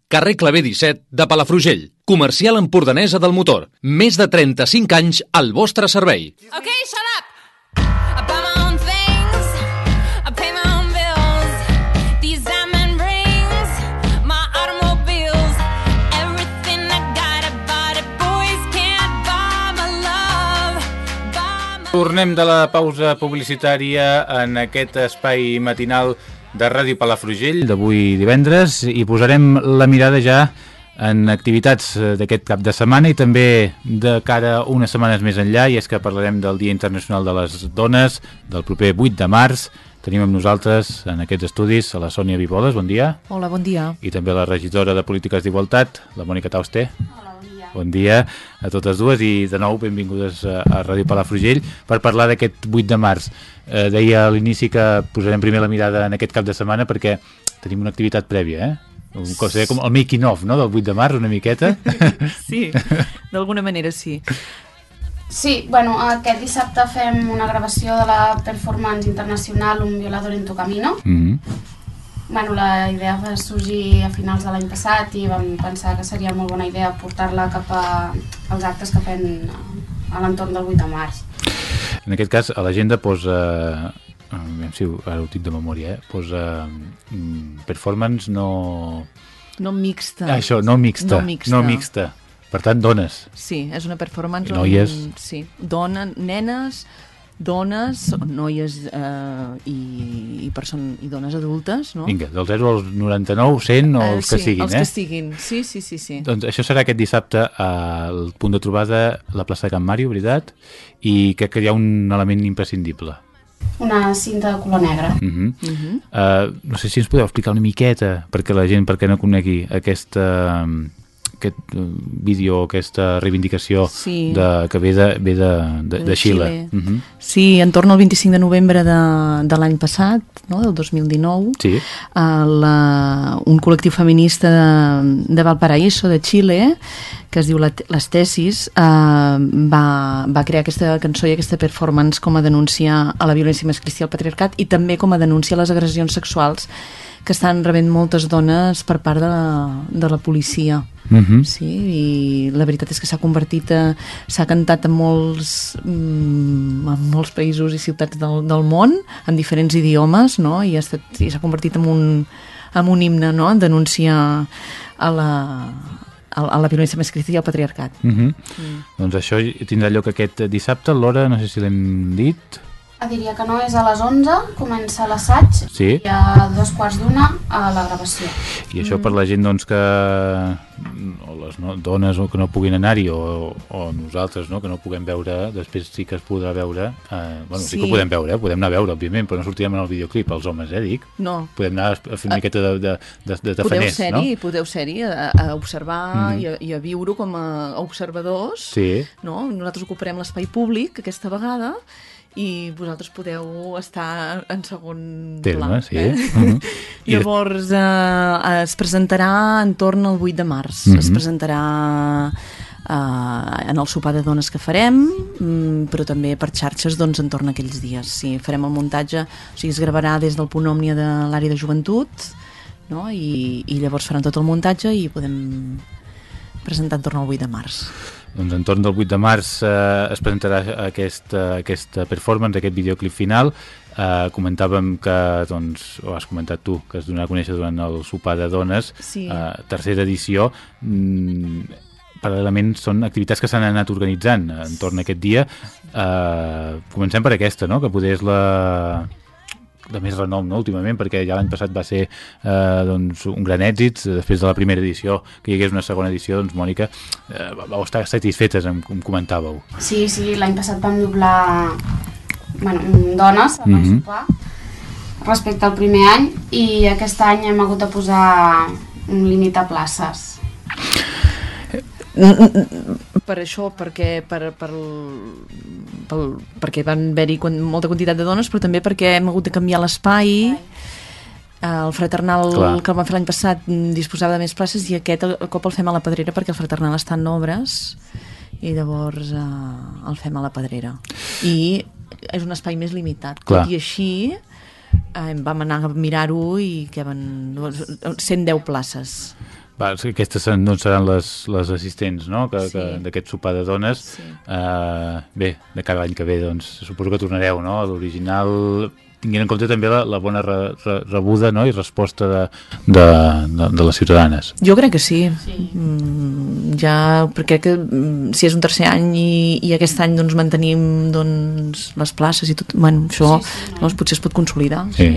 Carrer Clavé 17 de Palafrugell. Comercial Empordanesa del Motor. Més de 35 anys al vostre servei. Okay, shut up. Tornem de la pausa publicitària en aquest espai matinal de Ràdio Palafrugell d'avui divendres i posarem la mirada ja en activitats eh, d'aquest cap de setmana i també de cara a unes setmanes més enllà i és que parlarem del Dia Internacional de les Dones del proper 8 de març. Tenim amb nosaltres en aquests estudis a la Sònia Viboles, bon dia. Hola, bon dia. I també la regidora de Polítiques d'Igualtat la Mònica Tauster Bon dia a totes dues i de nou benvingudes a, a Ràdio Palafrugell per parlar d'aquest 8 de març. Eh, deia a l'inici que posarem primer la mirada en aquest cap de setmana perquè tenim una activitat prèvia, eh? Un cos, com el making of, no?, del 8 de març, una miqueta. sí, d'alguna manera sí. Sí, bueno, aquest dissabte fem una gravació de la performance internacional Un violador en tu camino. Mm -hmm. Bueno, la idea va sorgir a finals de l'any passat i vam pensar que seria molt bona idea portar-la cap a, als actes que fem a l'entorn del 8 de març. En aquest cas, a l'agenda posa... Eh, si ara ho dic de memòria, eh? posa mm, performance no... No mixta. Ah, això, no mixta. No mixta. No mixta. Per tant, dones. Sí, és una performance... Noies. On, sí, dona, nenes, dones, noies eh, i, i, person i dones adultes, no? Vinga, del 0 als 99, 100 o els sí, que siguin, els eh? que siguin, sí, sí, sí, sí. Doncs això serà aquest dissabte al punt de trobada la plaça de Can Màrio, veritat? I crec que hi ha un element imprescindible. Una cinta de color negre. Uh -huh. Uh -huh. uh, no sé si ens podeu explicar una miqueta, perquè la gent, perquè no conegui aquesta, aquest vídeo, aquesta reivindicació sí. de, que ve de, ve de, de, de, de Xile. Xile. Uh -huh. Sí, en torn al 25 de novembre de, de l'any passat, no, del 2019, sí. uh, la, un col·lectiu feminista de, de Valparaíso, de Xile, que es diu Les Tesis, eh, va, va crear aquesta cançó i aquesta performance com a denúncia a la violència masclista i al patriarcat i també com a denúncia a les agressions sexuals que estan rebent moltes dones per part de la, de la policia. Uh -huh. Sí, i la veritat és que s'ha convertit a... s'ha cantat en molts, mm, en molts països i ciutats del, del món, en diferents idiomes, no? i s'ha convertit en un, en un himne, no?, en denunciar a la, a la violència masclista i al patriarcat. Uh -huh. mm. Doncs això tindrà lloc aquest dissabte, l'hora, no sé si l'hem dit... Ah, diria que no, és a les 11, comença l'assaig sí. i a dos quarts d'una a la gravació. I això mm. per la gent doncs, que o les no, dones o que no puguin anar-hi o, o nosaltres no, que no puguem veure, després sí que es podrà veure eh, bueno, sí. sí que ho podem veure, eh? podem anar a veure òbviament, però no sortirem en el videoclip els homes, eh, dic? No. Podem anar a fer una miqueta de, de, de, de tafaners, podeu ser-hi, no? Podeu ser-hi a, a observar mm -hmm. i, a, i a viure com a observadors sí. no? nosaltres ocuparem l'espai públic aquesta vegada i vosaltres podeu estar en segon Terme, pla. sí. Eh? Uh -huh. Llavors eh, es presentarà en torn al 8 de març. Uh -huh. Es presentarà eh, en el sopar de dones que farem, mm, però també per xarxes doncs, en torn a aquells dies. Sí, farem el muntatge, o sigui, es gravarà des del punt òmnia de l'àrea de joventut no? I, i llavors faran tot el muntatge i podem presentar en torn al 8 de març. Doncs entorn del 8 de març eh, es presentarà aquesta, aquesta performance, aquest videoclip final. Eh, comentàvem que, doncs, ho has comentat tu, que es donarà a conèixer durant el sopar de dones, sí. eh, tercera edició. Mm, paral·lelament són activitats que s'han anat organitzant entorn a aquest dia. Eh, comencem per aquesta, no?, que poder és la de més renom no, últimament perquè ja l'any passat va ser eh, doncs, un gran èxit després de la primera edició que hi hagués una segona edició doncs Mònica eh, vau estar satisfetes em, em comentàveu Sí, sí, l'any passat vam doblar bueno, dones al Mhm. mm -hmm. sopar respecte al primer any i aquest any hem hagut de posar un límit a places per això, perquè, per, per, per, perquè van haver-hi molta quantitat de dones, però també perquè hem hagut de canviar l'espai. El fraternal Clar. que el vam fer l'any passat mm, disposava de més places i aquest el cop el fem a la Pedrera perquè el fraternal està en obres i llavors eh, el fem a la Pedrera. I és un espai més limitat. Clar. Tot i així eh, vam anar a mirar-ho i que van 110 places. Va, sí, aquestes doncs, seran les, les assistents no? que, Sí. que, d'aquest sopar de dones. Sí. Uh, bé, de cada any que ve, doncs, suposo que tornareu no? a l'original, tinguent en compte també la, la bona re, re, rebuda no? i resposta de, de, de, de les ciutadanes. Jo crec que sí. sí. Mm, ja, perquè que mm, si és un tercer any i, i aquest any doncs, mantenim doncs, les places i tot, bueno, això sí, sí, no? doncs, potser es pot consolidar. Sí.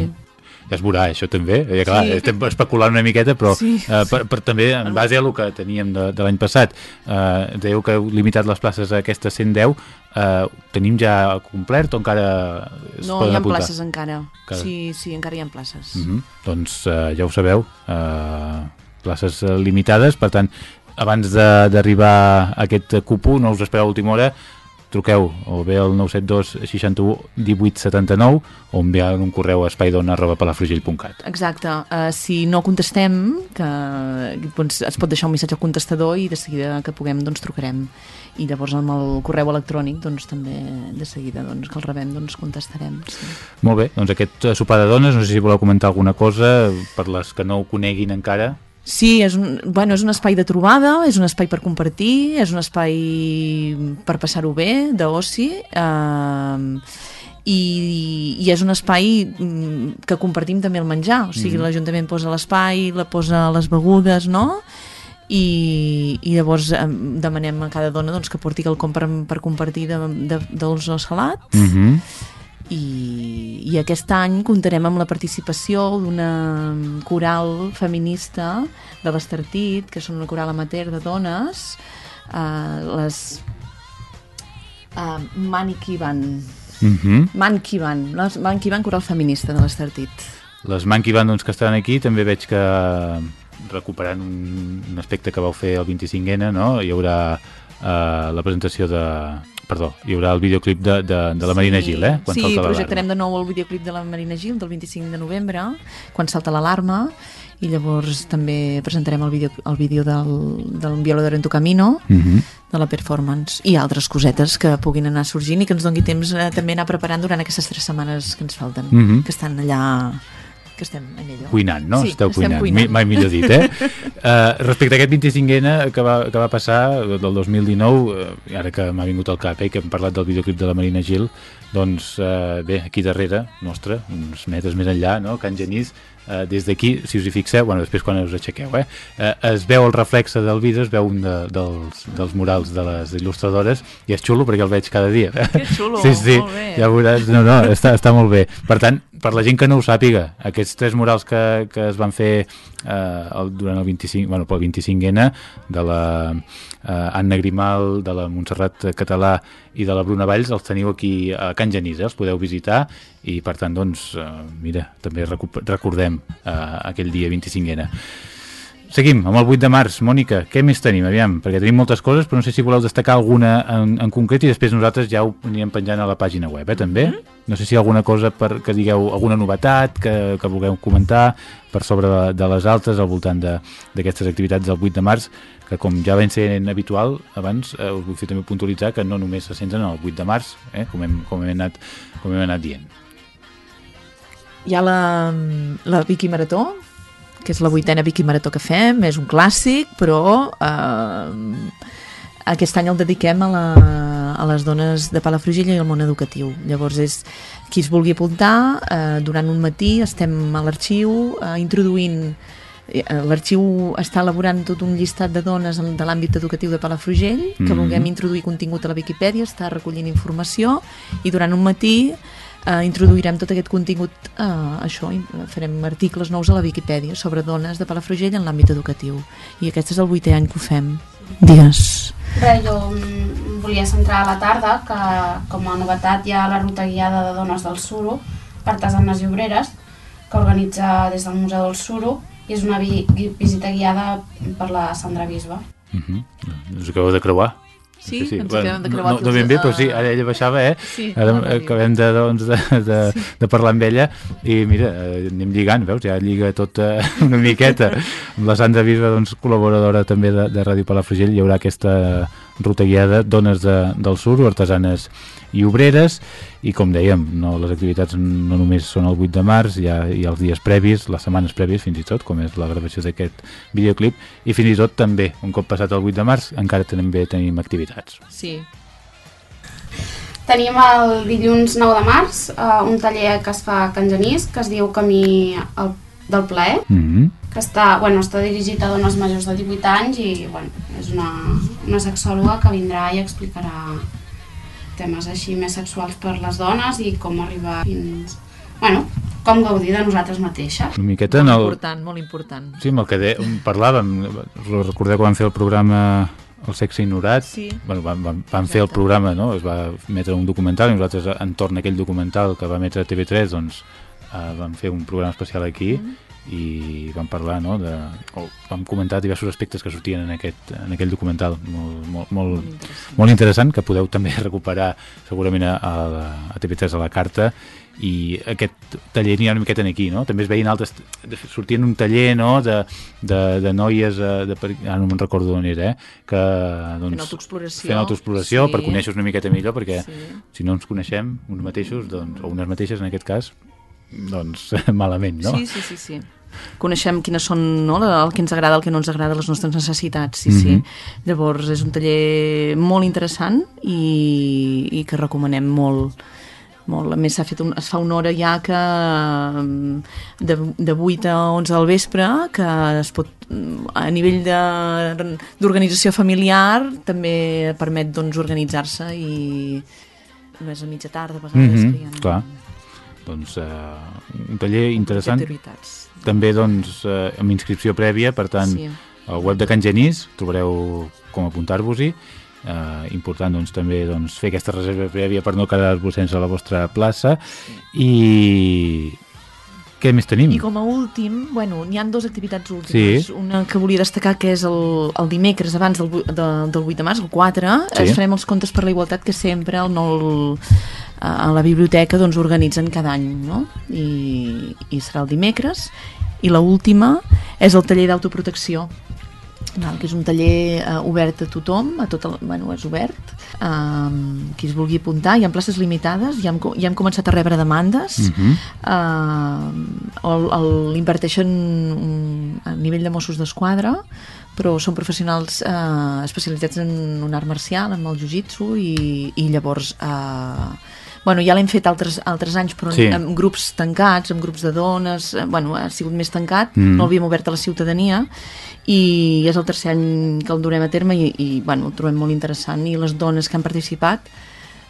Ja es veurà, això també. Eh, clar, Sí. Estem especulant una miqueta, però Sí. eh, per, per, també, en base a el que teníem de, de l'any passat, eh, dèieu que heu limitat les places a aquestes 110, eh, tenim ja complert o encara es No, poden hi ha apuntar? places encara. Encara. Sí, sí, encara hi ha places. Mm -hmm. Doncs eh, ja ho sabeu, eh, places limitades, per tant, abans de- d'arribar a aquest cupó, no us espereu a última hora, truqueu o bé al 972 61 18 79 o enviar un correu a espaidona arroba palafrugell.cat. Exacte. Uh, si no contestem, que doncs, es pot deixar un missatge al contestador i de seguida que puguem doncs, trucarem. I llavors amb el correu electrònic doncs, també de seguida doncs, que el rebem doncs, contestarem. Sí. Molt bé, doncs aquest eh, sopar de dones, no sé si voleu comentar alguna cosa per les que no ho coneguin encara. Sí, és un, bueno, és un espai de trobada, és un espai per compartir, és un espai per passar-ho bé, d'oci, eh, i, i és un espai mm, que compartim també el menjar, o sigui, Mhm. l'Ajuntament posa l'espai, la posa les begudes, no?, i, i llavors eh, demanem a cada dona doncs, que porti quelcom per, per compartir de, de, dolç o salat Mm -hmm. I, i aquest any comptarem amb la participació d'una coral feminista de l'Estartit, que són una coral amateur de dones, uh, les uh, Manikiban. Mm -hmm. Mankiban, les Mankiban, coral feminista de l'Estartit. Les Monkey Band doncs, que estan aquí, també veig que recuperant un, un aspecte que vau fer el 25N, no? hi haurà eh, la presentació de... Perdó, hi haurà el videoclip de, de, de la Marina Gil, eh? sí, salta projectarem de nou el videoclip de la Marina Gil del 25 de novembre, quan salta l'alarma, i llavors també presentarem el vídeo, el vídeo del, del Violador en tu camino, Mhm. de la performance, i altres cosetes que puguin anar sorgint i que ens doni temps eh, també anar preparant durant aquestes tres setmanes que ens falten, Mhm. que estan allà que estem en ello. Cuinant, no? Sí, Esteu cuinant, cuinant. Mai millor dit, eh? uh, respecte a aquest 25N que va, que va passar del 2019, uh, ara que m'ha vingut al cap, eh, que hem parlat del videoclip de la Marina Gil, doncs uh, bé, aquí darrere, nostre, uns metres més enllà, no? Can Genís, uh, des d'aquí, si us hi fixeu, bueno, després quan us aixequeu, eh, uh, es veu el reflexe del vidre, es veu un de, dels, dels murals de les il·lustradores, i és xulo perquè el veig cada dia. Que xulo, sí, sí, molt bé. ja veuràs, no, no, està, està molt bé. Per tant, per la gent que no ho sàpiga, aquests tres murals que, que es van fer eh, el, durant el 25, bueno, pel 25N, de la eh, Anna Grimal, de la Montserrat Català i de la Bruna Valls, els teniu aquí a Can Genís, eh? els podeu visitar i per tant, doncs, eh, mira, també recordem eh, aquell dia 25N. Seguim amb el 8 de març. Mònica, què més tenim? Aviam, perquè tenim moltes coses, però no sé si voleu destacar alguna en, en concret i després nosaltres ja ho anirem penjant a la pàgina web, eh, també. No sé si hi ha alguna cosa per, que digueu, alguna novetat que, que vulgueu comentar per sobre de, de les altres al voltant de- d'aquestes activitats del 8 de març, que com ja van ser habitual abans, eh, us vull fer també puntualitzar que no només se centren el 8 de març, eh, com, hem, com, hem anat, com hem anat dient. Hi ha la, la Vicky Marató, que és la vuitena Vicky Marató que fem, és un clàssic, però eh, aquest any el dediquem a, la, a les dones de Palafrugell i al món educatiu. Llavors és qui es vulgui apuntar, eh, durant un matí estem a l'arxiu eh, introduint eh, L'arxiu està elaborant tot un llistat de dones de l'àmbit educatiu de Palafrugell que Mhm. vulguem introduir contingut a la Viquipèdia, està recollint informació i durant un matí eh, introduirem tot aquest contingut, eh, això, i farem articles nous a la Viquipèdia sobre dones de Palafrugell en l'àmbit educatiu. I aquest és el vuitè any que ho fem. Digues. Res, jo volia centrar a la tarda que com a novetat hi ha la ruta guiada de dones del Suro, artesanes i obreres, que organitza des del Museu del Suro i és una vi visita guiada per la Sandra Bisba. Uh -huh. Us acabeu de creuar. Sí, sí, sí. ens acabem de creuar no, no ben bé, però sí, ara ella baixava, eh? sí, ara acabem de, doncs, de, de, de parlar amb ella i mira, eh, anem lligant, veus? Ja lliga tot eh, una miqueta. Amb la Sandra Bisba, doncs, col·laboradora també de, de Ràdio Palafrugell, hi haurà aquesta ruta guiada Dones de, del Sur, artesanes i obreres, i com dèiem, no, les activitats no només són el 8 de març, hi ha, hi ha els dies previs, les setmanes prèvies fins i tot, com és la gravació d'aquest videoclip, i fins i tot també, un cop passat el 8 de març, encara també tenim activitats. Sí. Tenim el dilluns 9 de març uh, un taller que es fa a Can Genís, que es diu Camí el, del Plaer, Mm -hmm. que està, bueno, està dirigit a dones majors de 18 anys i bueno, és una, una sexòloga que vindrà i explicarà temes així més sexuals per les dones i com arribar fins... Bueno, com gaudir de nosaltres mateixes. Una miqueta en Molt el... important, molt important. Sí, amb el que de... parlàvem, recordeu que vam fer el programa El sexe ignorat, Sí. bueno, vam, vam, vam fer el programa, no? es va emetre un documental i nosaltres entorn a aquell documental que va emetre TV3 doncs, eh, vam fer un programa especial aquí Mhm. i vam parlar, no? De, o vam comentar diversos aspectes que sortien en, aquest, en aquell documental molt, molt, molt, molt interessant que podeu també recuperar segurament a, a, a TV3 a la carta i aquest taller n'hi ha una miqueta en aquí, no? També es veien altres... Sortien un taller, no?, de, de, de noies, eh, de, ara no me'n recordo on era, eh? que, doncs... Fent autoexploració. Fent autoexploració, Sí. per conèixer-nos una miqueta millor, perquè Sí. si no ens coneixem uns mateixos, doncs, o unes mateixes en aquest cas, doncs malament, no? Sí, sí, sí, sí. Coneixem quines són no, el que ens agrada, el que no ens agrada, les nostres necessitats, sí, sí. Mhm. Llavors és un taller molt interessant i, i que recomanem molt molt. A més, s'ha fet un, es fa una hora ja que mm, de, de 8 a 11 del vespre que es pot, mm, a nivell de- d'organització familiar també permet doncs, organitzar-se i més a mitja tarda a vegades Mhm, que hi ha clar. Doncs eh, un taller interessant. També doncs, eh, amb inscripció prèvia, per tant, Sí. al web de Can Genís trobareu com apuntar-vos-hi. Eh, important doncs, també doncs, fer aquesta reserva prèvia per no quedar-vos sense la vostra plaça. I què més tenim? I com a últim, bueno, n'hi han dues activitats últimes. Sí. Una que volia destacar que és el, el dimecres abans del, de, del 8 de març, el 4, Sí. es farem els contes per la igualtat que sempre el, el, a la biblioteca doncs, organitzen cada any, no? I, i serà el dimecres. I la última és el taller d'autoprotecció, Val, que és un taller uh, obert a tothom, a tot el, bueno, és obert, um, qui es vulgui apuntar, hi ha places limitades, ja hem, ja hem començat a rebre demandes, Mhm. uh, el- el- l'inverteixen um, a nivell de Mossos d'Esquadra, però són professionals uh, especialitzats en un art marcial, en el jiu-jitsu, i, i llavors... Uh, Bueno, ja l'hem fet altres, altres anys, però Sí. amb grups tancats, amb grups de dones, eh, bueno, ha sigut més tancat, Mm. no l'havíem obert a la ciutadania, i és el tercer any que el durem a terme i, i bueno, ho trobem molt interessant, i les dones que han participat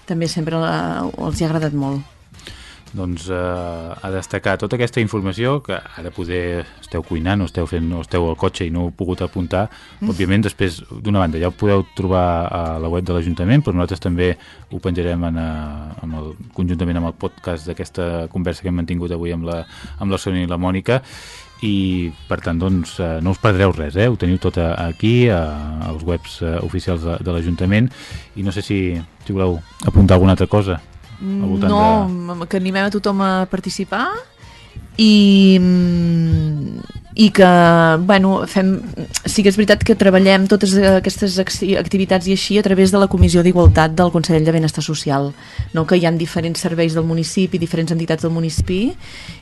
també sempre eh, els hi ha agradat molt. Doncs, eh, a destacar tota aquesta informació que ara poder esteu cuinant o esteu, fent, o esteu al cotxe i no heu pogut apuntar Mm. òbviament després d'una banda ja ho podeu trobar a la web de l'Ajuntament però nosaltres també ho penjarem en, eh, amb el, conjuntament amb el podcast d'aquesta conversa que hem mantingut avui amb la, amb la Sònia i la Mònica i per tant doncs eh, no us perdreu res, eh? ho teniu tot a- aquí a, als webs eh, oficials de, de l'Ajuntament i no sé si, si voleu apuntar alguna altra cosa No, que animem a tothom a participar i, mm, i que, bueno, fem, sí que és veritat que treballem totes aquestes activitats i així a través de la Comissió d'Igualtat del Consell de Benestar Social, no? que hi han diferents serveis del municipi, diferents entitats del municipi,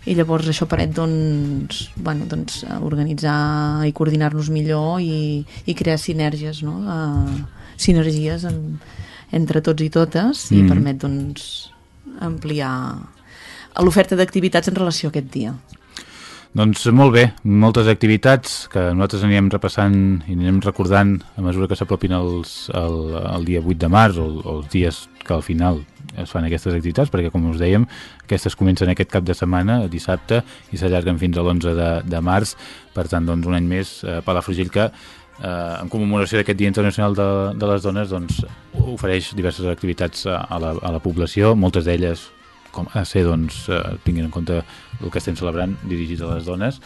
i llavors això permet doncs, bueno, doncs, organitzar i coordinar-nos millor i, i crear sinergies, no? Uh, sinergies en, entre tots i totes i Mm. permet doncs, ampliar l'oferta d'activitats en relació a aquest dia. Doncs molt bé, moltes activitats que nosaltres anirem repassant i anirem recordant a mesura que s'apropin el, el dia 8 de març o, o els dies que al final es fan aquestes activitats, perquè com us dèiem, aquestes comencen aquest cap de setmana, dissabte, i s'allarguen fins a l'11 de, de març, per tant, doncs, un any més, eh, Palafrugell que eh, en commemoració d'aquest Dia Internacional de, de les Dones doncs, ofereix diverses activitats a, a, la, a la població, moltes d'elles com a ser, doncs, eh, tinguin en compte el que estem celebrant dirigit a les dones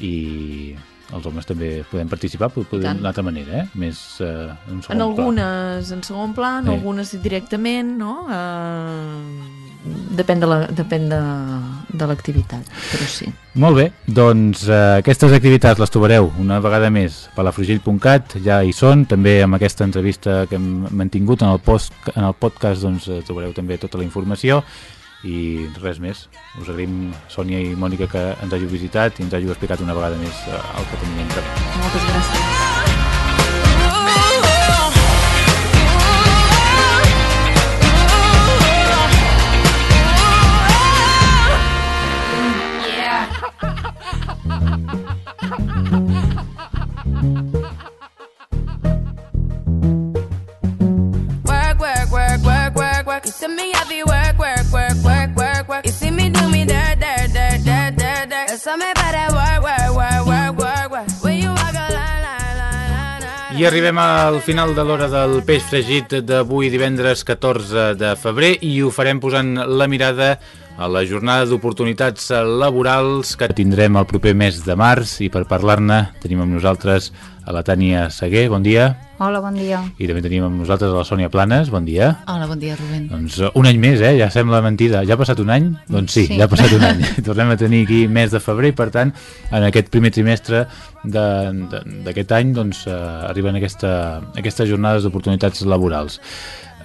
i, els homes també podem participar, però podem d'una altra manera, eh? Més eh, en En pla. algunes en segon pla, en Sí. algunes directament, no? Uh, depèn de la- depèn de, de l'activitat, però sí. Molt bé, doncs eh, aquestes activitats les trobareu una vegada més a palafrugell.cat, ja hi són, també amb aquesta entrevista que hem mantingut en el, post, en el podcast doncs, eh, trobareu també tota la informació i res més. Us agraïm, Sònia i Mònica, que ens hàgiu visitat i ens hàgiu explicat una vegada més eh, el que tenim entre Moltes gràcies. See me heavy work, work, work, work, work, work. You see me do me dirt, dirt, dirt, dirt, dirt, dirt. You saw me better work, work, work, work, work, work. When you walk a. I arribem al final de l'hora del peix fregit d'avui divendres 14 de febrer i ho farem posant la mirada a la jornada d'oportunitats laborals que tindrem el proper mes de març i per parlar-ne tenim amb nosaltres a la Tània Seguer, bon dia, Hola, bon dia. i també tenim amb nosaltres a la Sònia Planes, bon dia. Hola, bon dia, Rubén. Doncs eh, un any més, eh? Ja sembla mentida. Ja ha passat un any? Doncs sí, Sí. ja ha passat un any. Tornem a tenir aquí mes de febrer i, per tant, en aquest primer trimestre de- de- d'aquest any doncs, eh, arriben aquesta, aquestes jornades d'oportunitats laborals.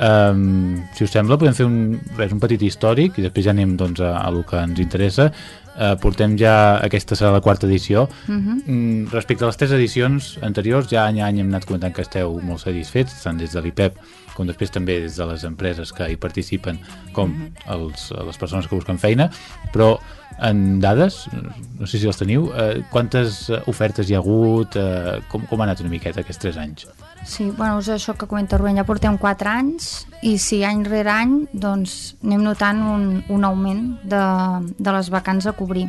Um, si us sembla, podem fer un, res, un petit històric i després ja anem doncs, a, a el que ens interessa. Uh, portem ja, aquesta serà la quarta edició. Mhm. Mm, respecte a les tres edicions anteriors, ja any a any hem anat comentant que esteu molt satisfets, tant des de l'IPEP com després també des de les empreses que hi participen, com els, les persones que busquen feina, però en dades, no sé si les teniu, eh, quantes eh, ofertes hi ha hagut, eh, com, com ha anat una miqueta aquests tres anys? Sí, bueno, és això que comenta Rubén, ja portem 4 anys i sí, any rere any doncs, anem notant un, un augment de, de les vacants a cobrir.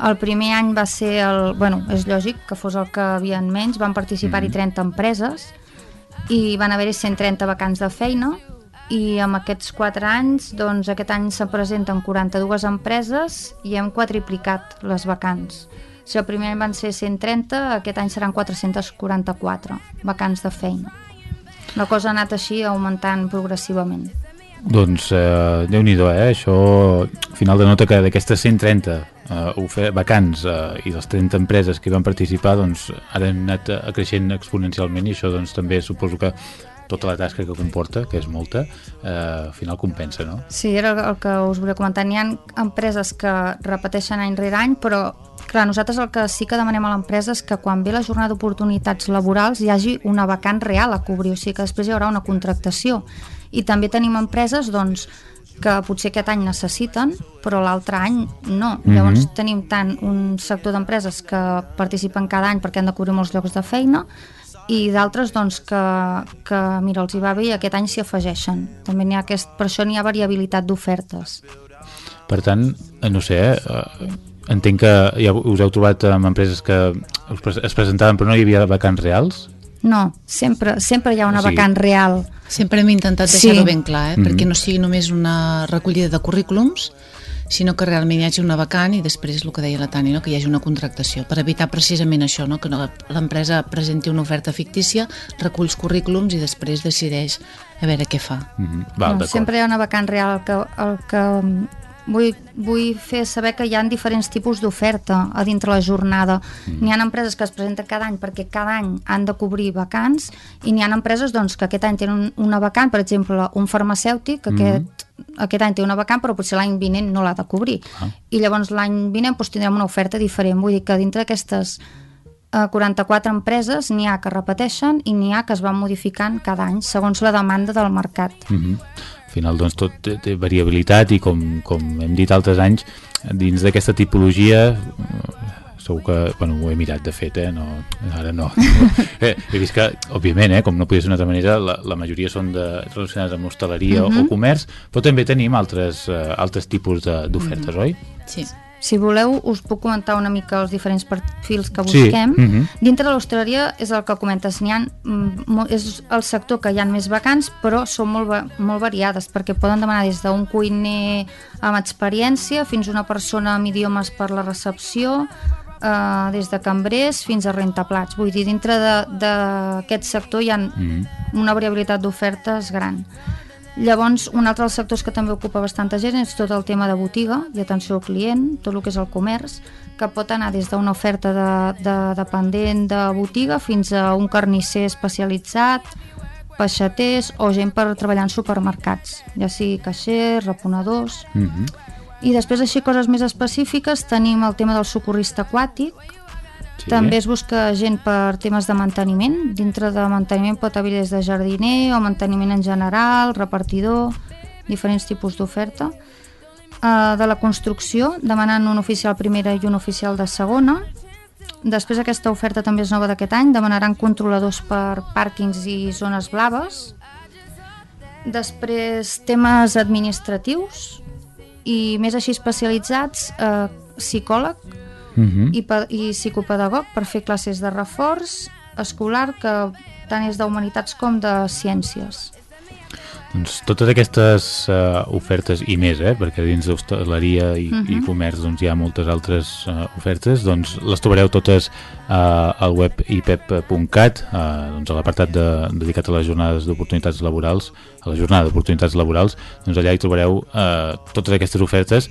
El primer any va ser el... Bueno, és lògic que fos el que havien menys, van participar-hi 30 empreses i van haver-hi 130 vacants de feina i amb aquests 4 anys, doncs aquest any se presenten 42 empreses i hem quadriplicat les vacants. Si el primer van ser 130, aquest any seran 444 vacants de feina. La cosa ha anat així augmentant progressivament. Doncs eh, Déu-n'hi-do, eh? Això, al final denota que d'aquestes 130 eh, vacants eh, i les 30 empreses que hi van participar, doncs ara han anat eh, creixent exponencialment i això doncs també suposo que tota la tasca que comporta, que és molta, eh, al final compensa, no? Sí, era el, que us volia comentar. N'hi ha empreses que repeteixen any rere any, però clar, nosaltres el que sí que demanem a l'empresa és que quan ve la jornada d'oportunitats laborals hi hagi una vacant real a cobrir, o sigui que després hi haurà una contractació. I també tenim empreses doncs, que potser aquest any necessiten, però l'altre any no. Mhm. Llavors tenim tant un sector d'empreses que participen cada any perquè han de cobrir molts llocs de feina i d'altres doncs, que, que mira, els hi va bé i aquest any s'hi afegeixen. També n'hi ha aquest, per això n'hi ha variabilitat d'ofertes. Per tant, eh, no sé, eh, eh, entenc que ja us heu trobat amb empreses que es presentaven però no hi havia vacants reals? No, sempre, sempre hi ha una O sigui, vacant real. Sempre hem intentat Sí. deixar-ho ben clar, eh? Mhm. perquè no sigui només una recollida de currículums, sinó que realment hi hagi una vacant i després el que deia la Tània, no? que hi hagi una contractació, per evitar precisament això, no? que no- l'empresa presenti una oferta fictícia, recull els currículums i després decideix a veure què fa. Mm -hmm. no, sempre hi ha una vacant real. El que, el que mm, vull, vull fer saber que hi ha diferents tipus d'oferta a dintre la jornada. Mm. N'hi ha empreses que es presenten cada any perquè cada any han de cobrir vacants i n'hi ha empreses doncs, que aquest any tenen una vacant, per exemple, un farmacèutic, que Mhm. aquest, aquest any té una vacant però potser l'any vinent no l'ha de cobrir. Ah. I llavors l'any vinent doncs, tindrem una oferta diferent. Vull dir que dintre d'aquestes eh, 44 empreses n'hi ha que repeteixen i n'hi ha que es van modificant cada any segons la demanda del mercat. Mm -hmm. Al final, doncs, tot té, té variabilitat i, com, com hem dit altres anys, dins d'aquesta tipologia, eh, segur que, bueno, ho he mirat de fet, eh, no, ara no. eh, he vist que, òbviament, eh, com no podia ser d'una altra manera, la, la majoria són de, relacionades amb hostaleria Mhm. o comerç, però també tenim altres, eh, altres tipus de- d'ofertes, oi? Sí. Si voleu, us puc comentar una mica els diferents perfils que Sí, busquem. mhm. Dintre de l'hostaleria és el que comentes, ha, mm, és el sector que hi ha més vacants, però són molt, molt variades, perquè poden demanar des d'un cuiner amb experiència fins a una persona amb idiomes per la recepció, eh, des de cambrers fins a rentaplats. Vull dir, dintre d'aquest sector hi ha Mm. una variabilitat d'ofertes gran. Llavors, un altre dels sectors que també ocupa bastanta gent és tot el tema de botiga i atenció al client, tot el que és el comerç, que pot anar des d'una oferta de, de dependent de botiga fins a un carnisser especialitzat, peixaters o gent per treballar en supermercats, ja sigui caixers, reponedors... Mhm. I després, així, coses més específiques, tenim el tema del socorrista aquàtic, Sí. també es busca gent per temes de manteniment. Dintre de manteniment pot haver des de jardiner o manteniment en general, repartidor, diferents tipus d'oferta. Uh, de la construcció, demanant un oficial primera i un oficial de segona. Després aquesta oferta també és nova d'aquest any, demanaran controladors per pàrquings i zones blaves. Després temes administratius i més així especialitzats, eh, psicòleg, Mhm. i, pe- i psicopedagog per fer classes de reforç escolar que tant és d'humanitats com de ciències. Doncs totes aquestes uh, ofertes i més, eh, perquè dins d'hostaleria i, uh -huh. i Mhm. comerç doncs, hi ha moltes altres uh, ofertes, doncs les trobareu totes uh, al web ipep.cat, uh, doncs a l'apartat de, dedicat a les jornades d'oportunitats laborals, a la jornada d'oportunitats laborals, doncs allà hi trobareu uh, totes aquestes ofertes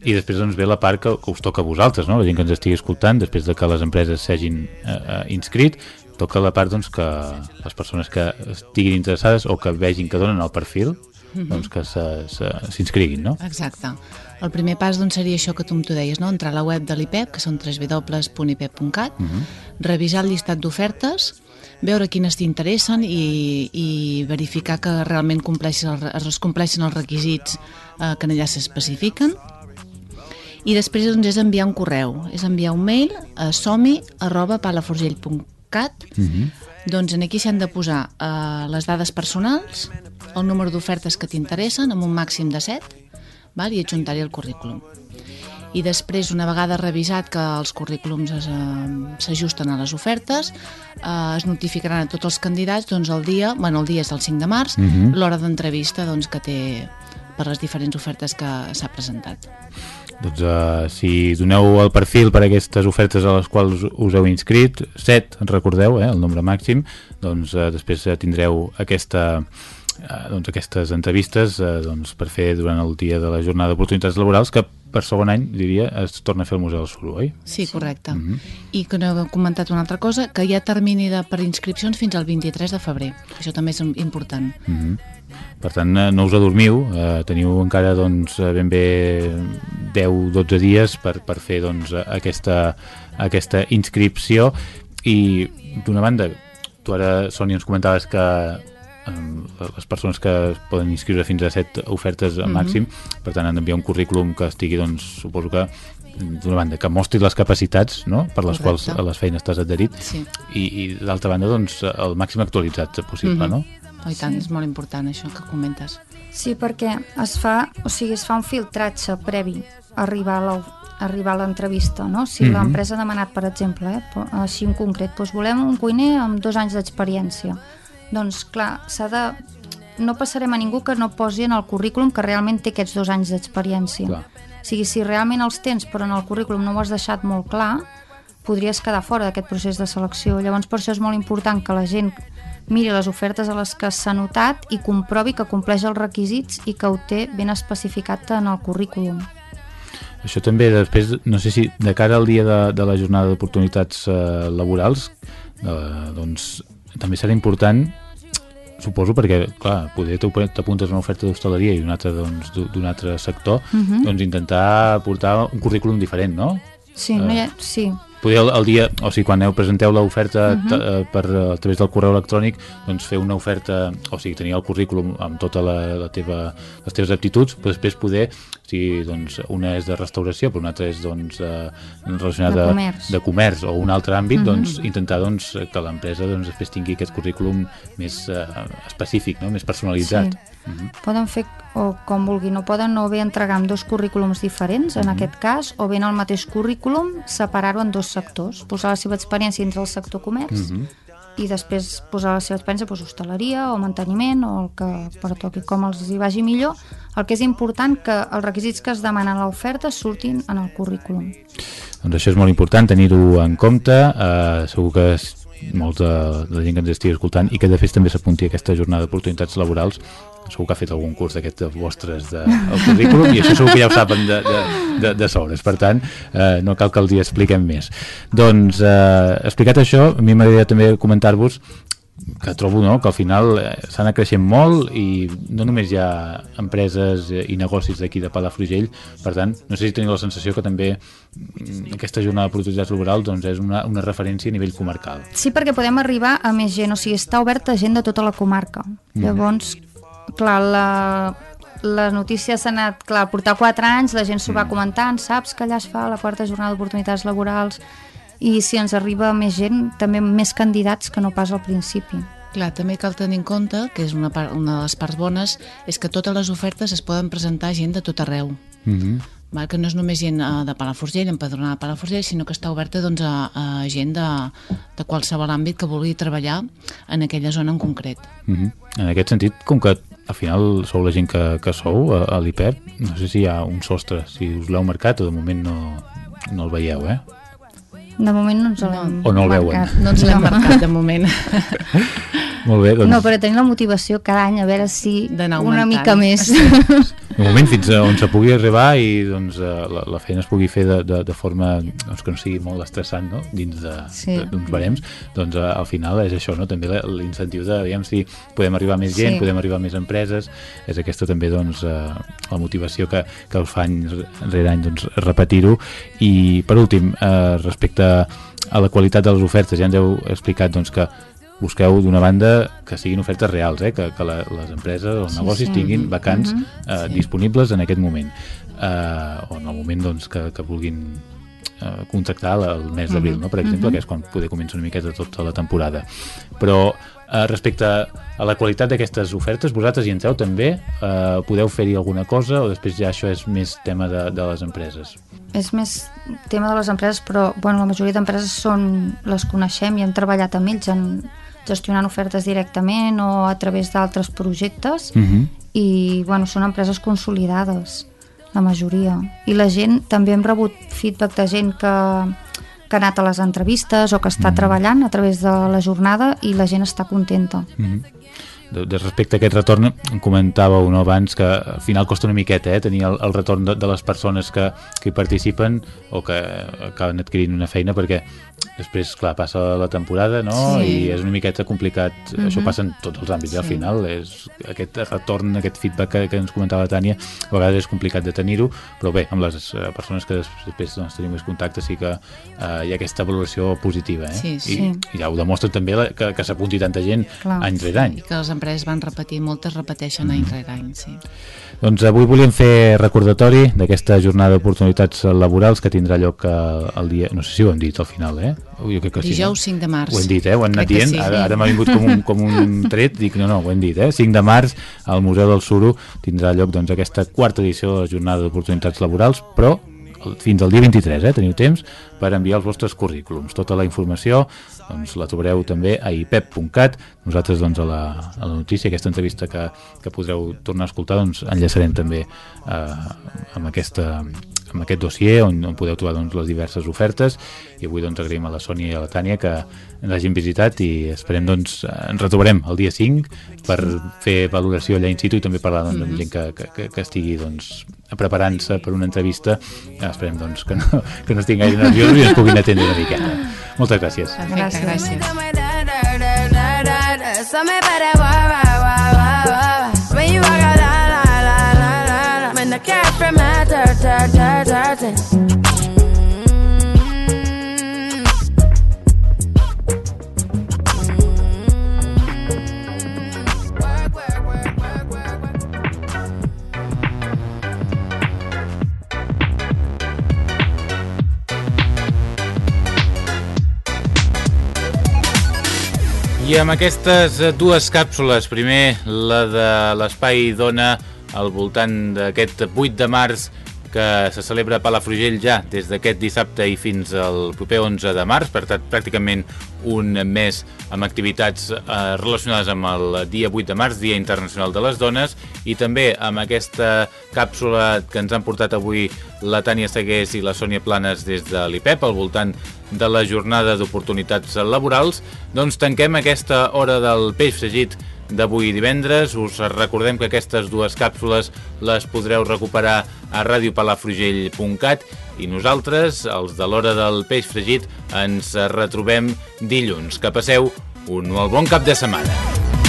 i després doncs, ve la part que, que us toca a vosaltres, no? la gent que ens estigui escoltant, després de que les empreses s'hagin uh, uh, inscrit, toca la part doncs, que les persones que estiguin interessades o que vegin que donen el perfil Mhm. doncs, que s'inscriguin, no? Exacte. El primer pas doncs, seria això que tu em tu deies, no? entrar a la web de l'IPEP, que són www.ipep.cat, Mhm. revisar el llistat d'ofertes, veure quines t'interessen i, i verificar que realment compleixen el, es compleixen els requisits eh, que en allà s'especifiquen i després doncs, és enviar un correu, és enviar un mail a somi arroba palaforgell.cat Mhm. doncs en aquí s'han de posar eh, les dades personals, el número d'ofertes que t'interessen, amb un màxim de 7, val? i adjuntar-hi el currículum. I després, una vegada revisat que els currículums eh, s'ajusten a les ofertes, eh, es notificaran a tots els candidats doncs, el dia, bueno, el dia és el 5 de març, Mhm. l'hora d'entrevista doncs, que té per les diferents ofertes que s'ha presentat. Doncs uh, si doneu el perfil per a aquestes ofertes a les quals us heu inscrit, 7, recordeu, eh, el nombre màxim, doncs uh, després uh, tindreu aquesta uh, doncs aquestes entrevistes uh, doncs, per fer durant el dia de la jornada d'oportunitats laborals que per segon any, diria, es torna a fer el Museu del Suro, oi? Sí, correcte. Mhm. I que no he comentat una altra cosa, que hi ha termini de, per inscripcions fins al 23 de febrer. Això també és important. Mhm. Per tant, eh, no us adormiu, eh, teniu encara doncs, eh, ben bé 10-12 dies per, per fer doncs, eh, aquesta, aquesta inscripció i d'una banda, tu ara, Sònia, ens comentaves que les persones que poden inscriure fins a 7 ofertes al Mhm. màxim, per tant han d'enviar un currículum que estigui, doncs, suposo que d'una banda, que mostri les capacitats no? per les Correcte. quals a les feines t'has adherit Sí. i, i d'altra banda doncs, el màxim actualitzat possible, Mhm. no? Oh, i tant, Sí. és molt important això que comentes. Sí, perquè es fa, o sigui, es fa un filtratge previ a arribar a la arribar a l'entrevista, no? Si Mhm. l'empresa ha demanat, per exemple, eh, així en concret, doncs volem un cuiner amb dos anys d'experiència. Doncs, clar, s'ha de... No passarem a ningú que no posi en el currículum que realment té aquests dos anys d'experiència. O sigui, si realment els tens però en el currículum no ho has deixat molt clar, podries quedar fora d'aquest procés de selecció. Llavors, per això és molt important que la gent miri les ofertes a les que s'ha notat i comprovi que compleix els requisits i que ho té ben especificat en el currículum. Això també després, no sé si de cara al dia de, de la jornada d'oportunitats eh, laborals, eh, doncs també serà important suposo perquè, clar, poder t'apuntes a una oferta d'hostaleria i una altra doncs, d'un d'un altre sector, Mhm. doncs intentar portar un currículum diferent, no? Sí, no hi ha, sí. Poder el, dia, o sigui, quan heu presenteu l'oferta Mhm. uh per a través del correu electrònic, doncs fer una oferta, o sigui, tenir el currículum amb tota la, la teva, les teves aptituds, però després poder, si doncs, una és de restauració, però una altra és doncs, eh, relacionada De comerç. de comerç o un altre àmbit, Mhm. doncs intentar doncs, que l'empresa doncs, després tingui aquest currículum més eh, específic, no? més personalitzat. Sí. Poden fer o com vulguin, o poden o bé entregar amb dos currículums diferents, en aquest cas, o bé en el mateix currículum separar-ho en dos sectors, posar la seva experiència entre el sector comerç Mhm. i després posar la seva experiència doncs, hostaleria o manteniment o el que pertoqui, com els hi vagi millor. El que és important que els requisits que es demanen a l'oferta surtin en el currículum. Doncs això és molt important, tenir-ho en compte. Eh, segur que de, de la gent que ens estigui escoltant i que de fet també s'apunti a aquesta jornada d'oportunitats laborals segur que ha fet algun curs d'aquests vostres de, el currículum i això segur que ja ho saben de, de, de, de sobres per tant eh, no cal que els hi expliquem més doncs eh, explicat això a mi m'agradaria també comentar-vos que trobo no, que al final eh, s'ha anat creixent molt i no només hi ha empreses i negocis d'aquí de Palafrugell, per tant, no sé si teniu la sensació que també mm, aquesta jornada d'oportunitats laborals doncs, és una, una referència a nivell comarcal. Sí, perquè podem arribar a més gent, o sigui, està oberta a gent de tota la comarca. Llavors, clar, la, la notícia s'ha anat, clar, portar 4 anys, la gent s'ho va comentant, saps que allà es fa la quarta jornada d'oportunitats laborals i si ens arriba més gent, també més candidats que no pas al principi. Clar, també cal tenir en compte, que és una, part, una de les parts bones, és que totes les ofertes es poden presentar a gent de tot arreu. Mm -hmm. Val? que no és només gent eh, de Palafrugell, empadronada de Palafrugell, sinó que està oberta doncs, a, a gent de, de qualsevol àmbit que vulgui treballar en aquella zona en concret. Mm -hmm. En aquest sentit, com que al final sou la gent que, que sou a, a l'IPEP, no sé si hi ha un sostre, si us l'heu marcat o de moment no, no el veieu, eh? De moment no ens l'hem O no el veuen. marcat. No ens l'hem marcat de moment. Molt bé, doncs... No, però tenim la motivació cada any a veure si una mica més. De moment fins a on se pugui arribar i doncs, eh, la, la feina es pugui fer de, de, de forma doncs, que no sigui molt estressant no? dins d'uns Sí. barems, doncs eh, al final és això, no? també la- l'incentiu de aviam si podem arribar a més gent, Sí. podem arribar a més empreses, és aquesta també doncs, eh, la motivació que, que us fa any rere any doncs, repetir-ho i per últim, eh, respecte a la qualitat de les ofertes, ja ens heu explicat doncs, que busqueu d'una banda que siguin ofertes reals, eh? que, que la, les empreses o els Sí, negocis sí. tinguin vacants Mhm. eh, disponibles en aquest moment eh, o en el moment doncs, que, que vulguin eh, contractar el mes d'abril, Mhm. no? per exemple, Mhm. que és quan poder comença una miqueta tota la temporada. Però eh, respecte a la qualitat d'aquestes ofertes, vosaltres hi entreu també? Eh, podeu fer-hi alguna cosa o després ja això és més tema de, de les empreses? és més tema de les empreses, però bueno, la majoria d'empreses són, les coneixem i hem treballat amb ells en gestionant ofertes directament o a través d'altres projectes Mhm. i bueno, són empreses consolidades, la majoria. I la gent, també hem rebut feedback de gent que, que ha anat a les entrevistes o que està treballant a través de la jornada i la gent està contenta. Mhm. De, de respecte a aquest retorn em comentàveu no, abans que al final costa una miqueta eh, tenir el, el retorn de, de les persones que, que hi participen o que acaben adquirint una feina perquè després, clar, passa la temporada no? Sí. i és una miqueta complicat Mhm. això passa en tots els àmbits, eh, al Sí. final és aquest retorn, aquest feedback que, que ens comentava Tània, a vegades és complicat de tenir-ho, però bé, amb les eh, persones que després doncs, tenim més contacte sí que eh, hi ha aquesta valoració positiva eh? Sí, I, sí. i ja ho demostra també la, que, que s'apunti tanta gent Clar. any rere any I que les empreses van repetir, moltes repeteixen any rere any, sí. Doncs avui volíem fer recordatori d'aquesta jornada d'oportunitats laborals que tindrà lloc eh, el dia... No sé si ho hem dit al final, eh? Jo crec que sí, Dijous no? 5 de març. Ho hem dit, eh? Ho hem anat dient. sí. Ara, ara m'ha vingut com un, com un tret. Dic, no, no, ho hem dit, eh? 5 de març al Museu del Suro tindrà lloc doncs, aquesta quarta edició de la jornada d'oportunitats laborals, però fins al dia 23, eh? Teniu temps per enviar els vostres currículums. Tota la informació doncs, la trobareu també a ipep.cat. Nosaltres doncs, a, la, a la notícia, aquesta entrevista que, que podreu tornar a escoltar, doncs, enllaçarem també eh, amb, aquesta, amb aquest dossier on, on podeu trobar doncs, les diverses ofertes i avui doncs, agraïm a la Sònia i a la Tània que ens hagin visitat i esperem doncs, ens retrobarem el dia 5 per fer valoració allà in situ i també parlar doncs, amb Mhm. gent que, que, que, estigui doncs, preparant-se per una entrevista esperem doncs, que, no, que no estiguin gaire nerviosos i ens puguin atendre una miqueta moltes gràcies Perfecte, gràcies. Eso I amb aquestes dues càpsules, primer la de l'Espai Dona al voltant d'aquest 8 de març que se celebra a Palafrugell ja des d'aquest dissabte i fins al proper 11 de març, per tant pràcticament un mes amb activitats eh, relacionades amb el dia 8 de març, Dia Internacional de les Dones, i també amb aquesta càpsula que ens han portat avui la Tània Segués i la Sònia Planes des de l'IPEP al voltant de la jornada d'oportunitats laborals, doncs tanquem aquesta hora del peix fregit d'avui divendres. Us recordem que aquestes dues càpsules les podreu recuperar a radiopalafrugell.cat i nosaltres, els de l'hora del peix fregit, ens retrobem dilluns. Que passeu un molt bon cap de setmana.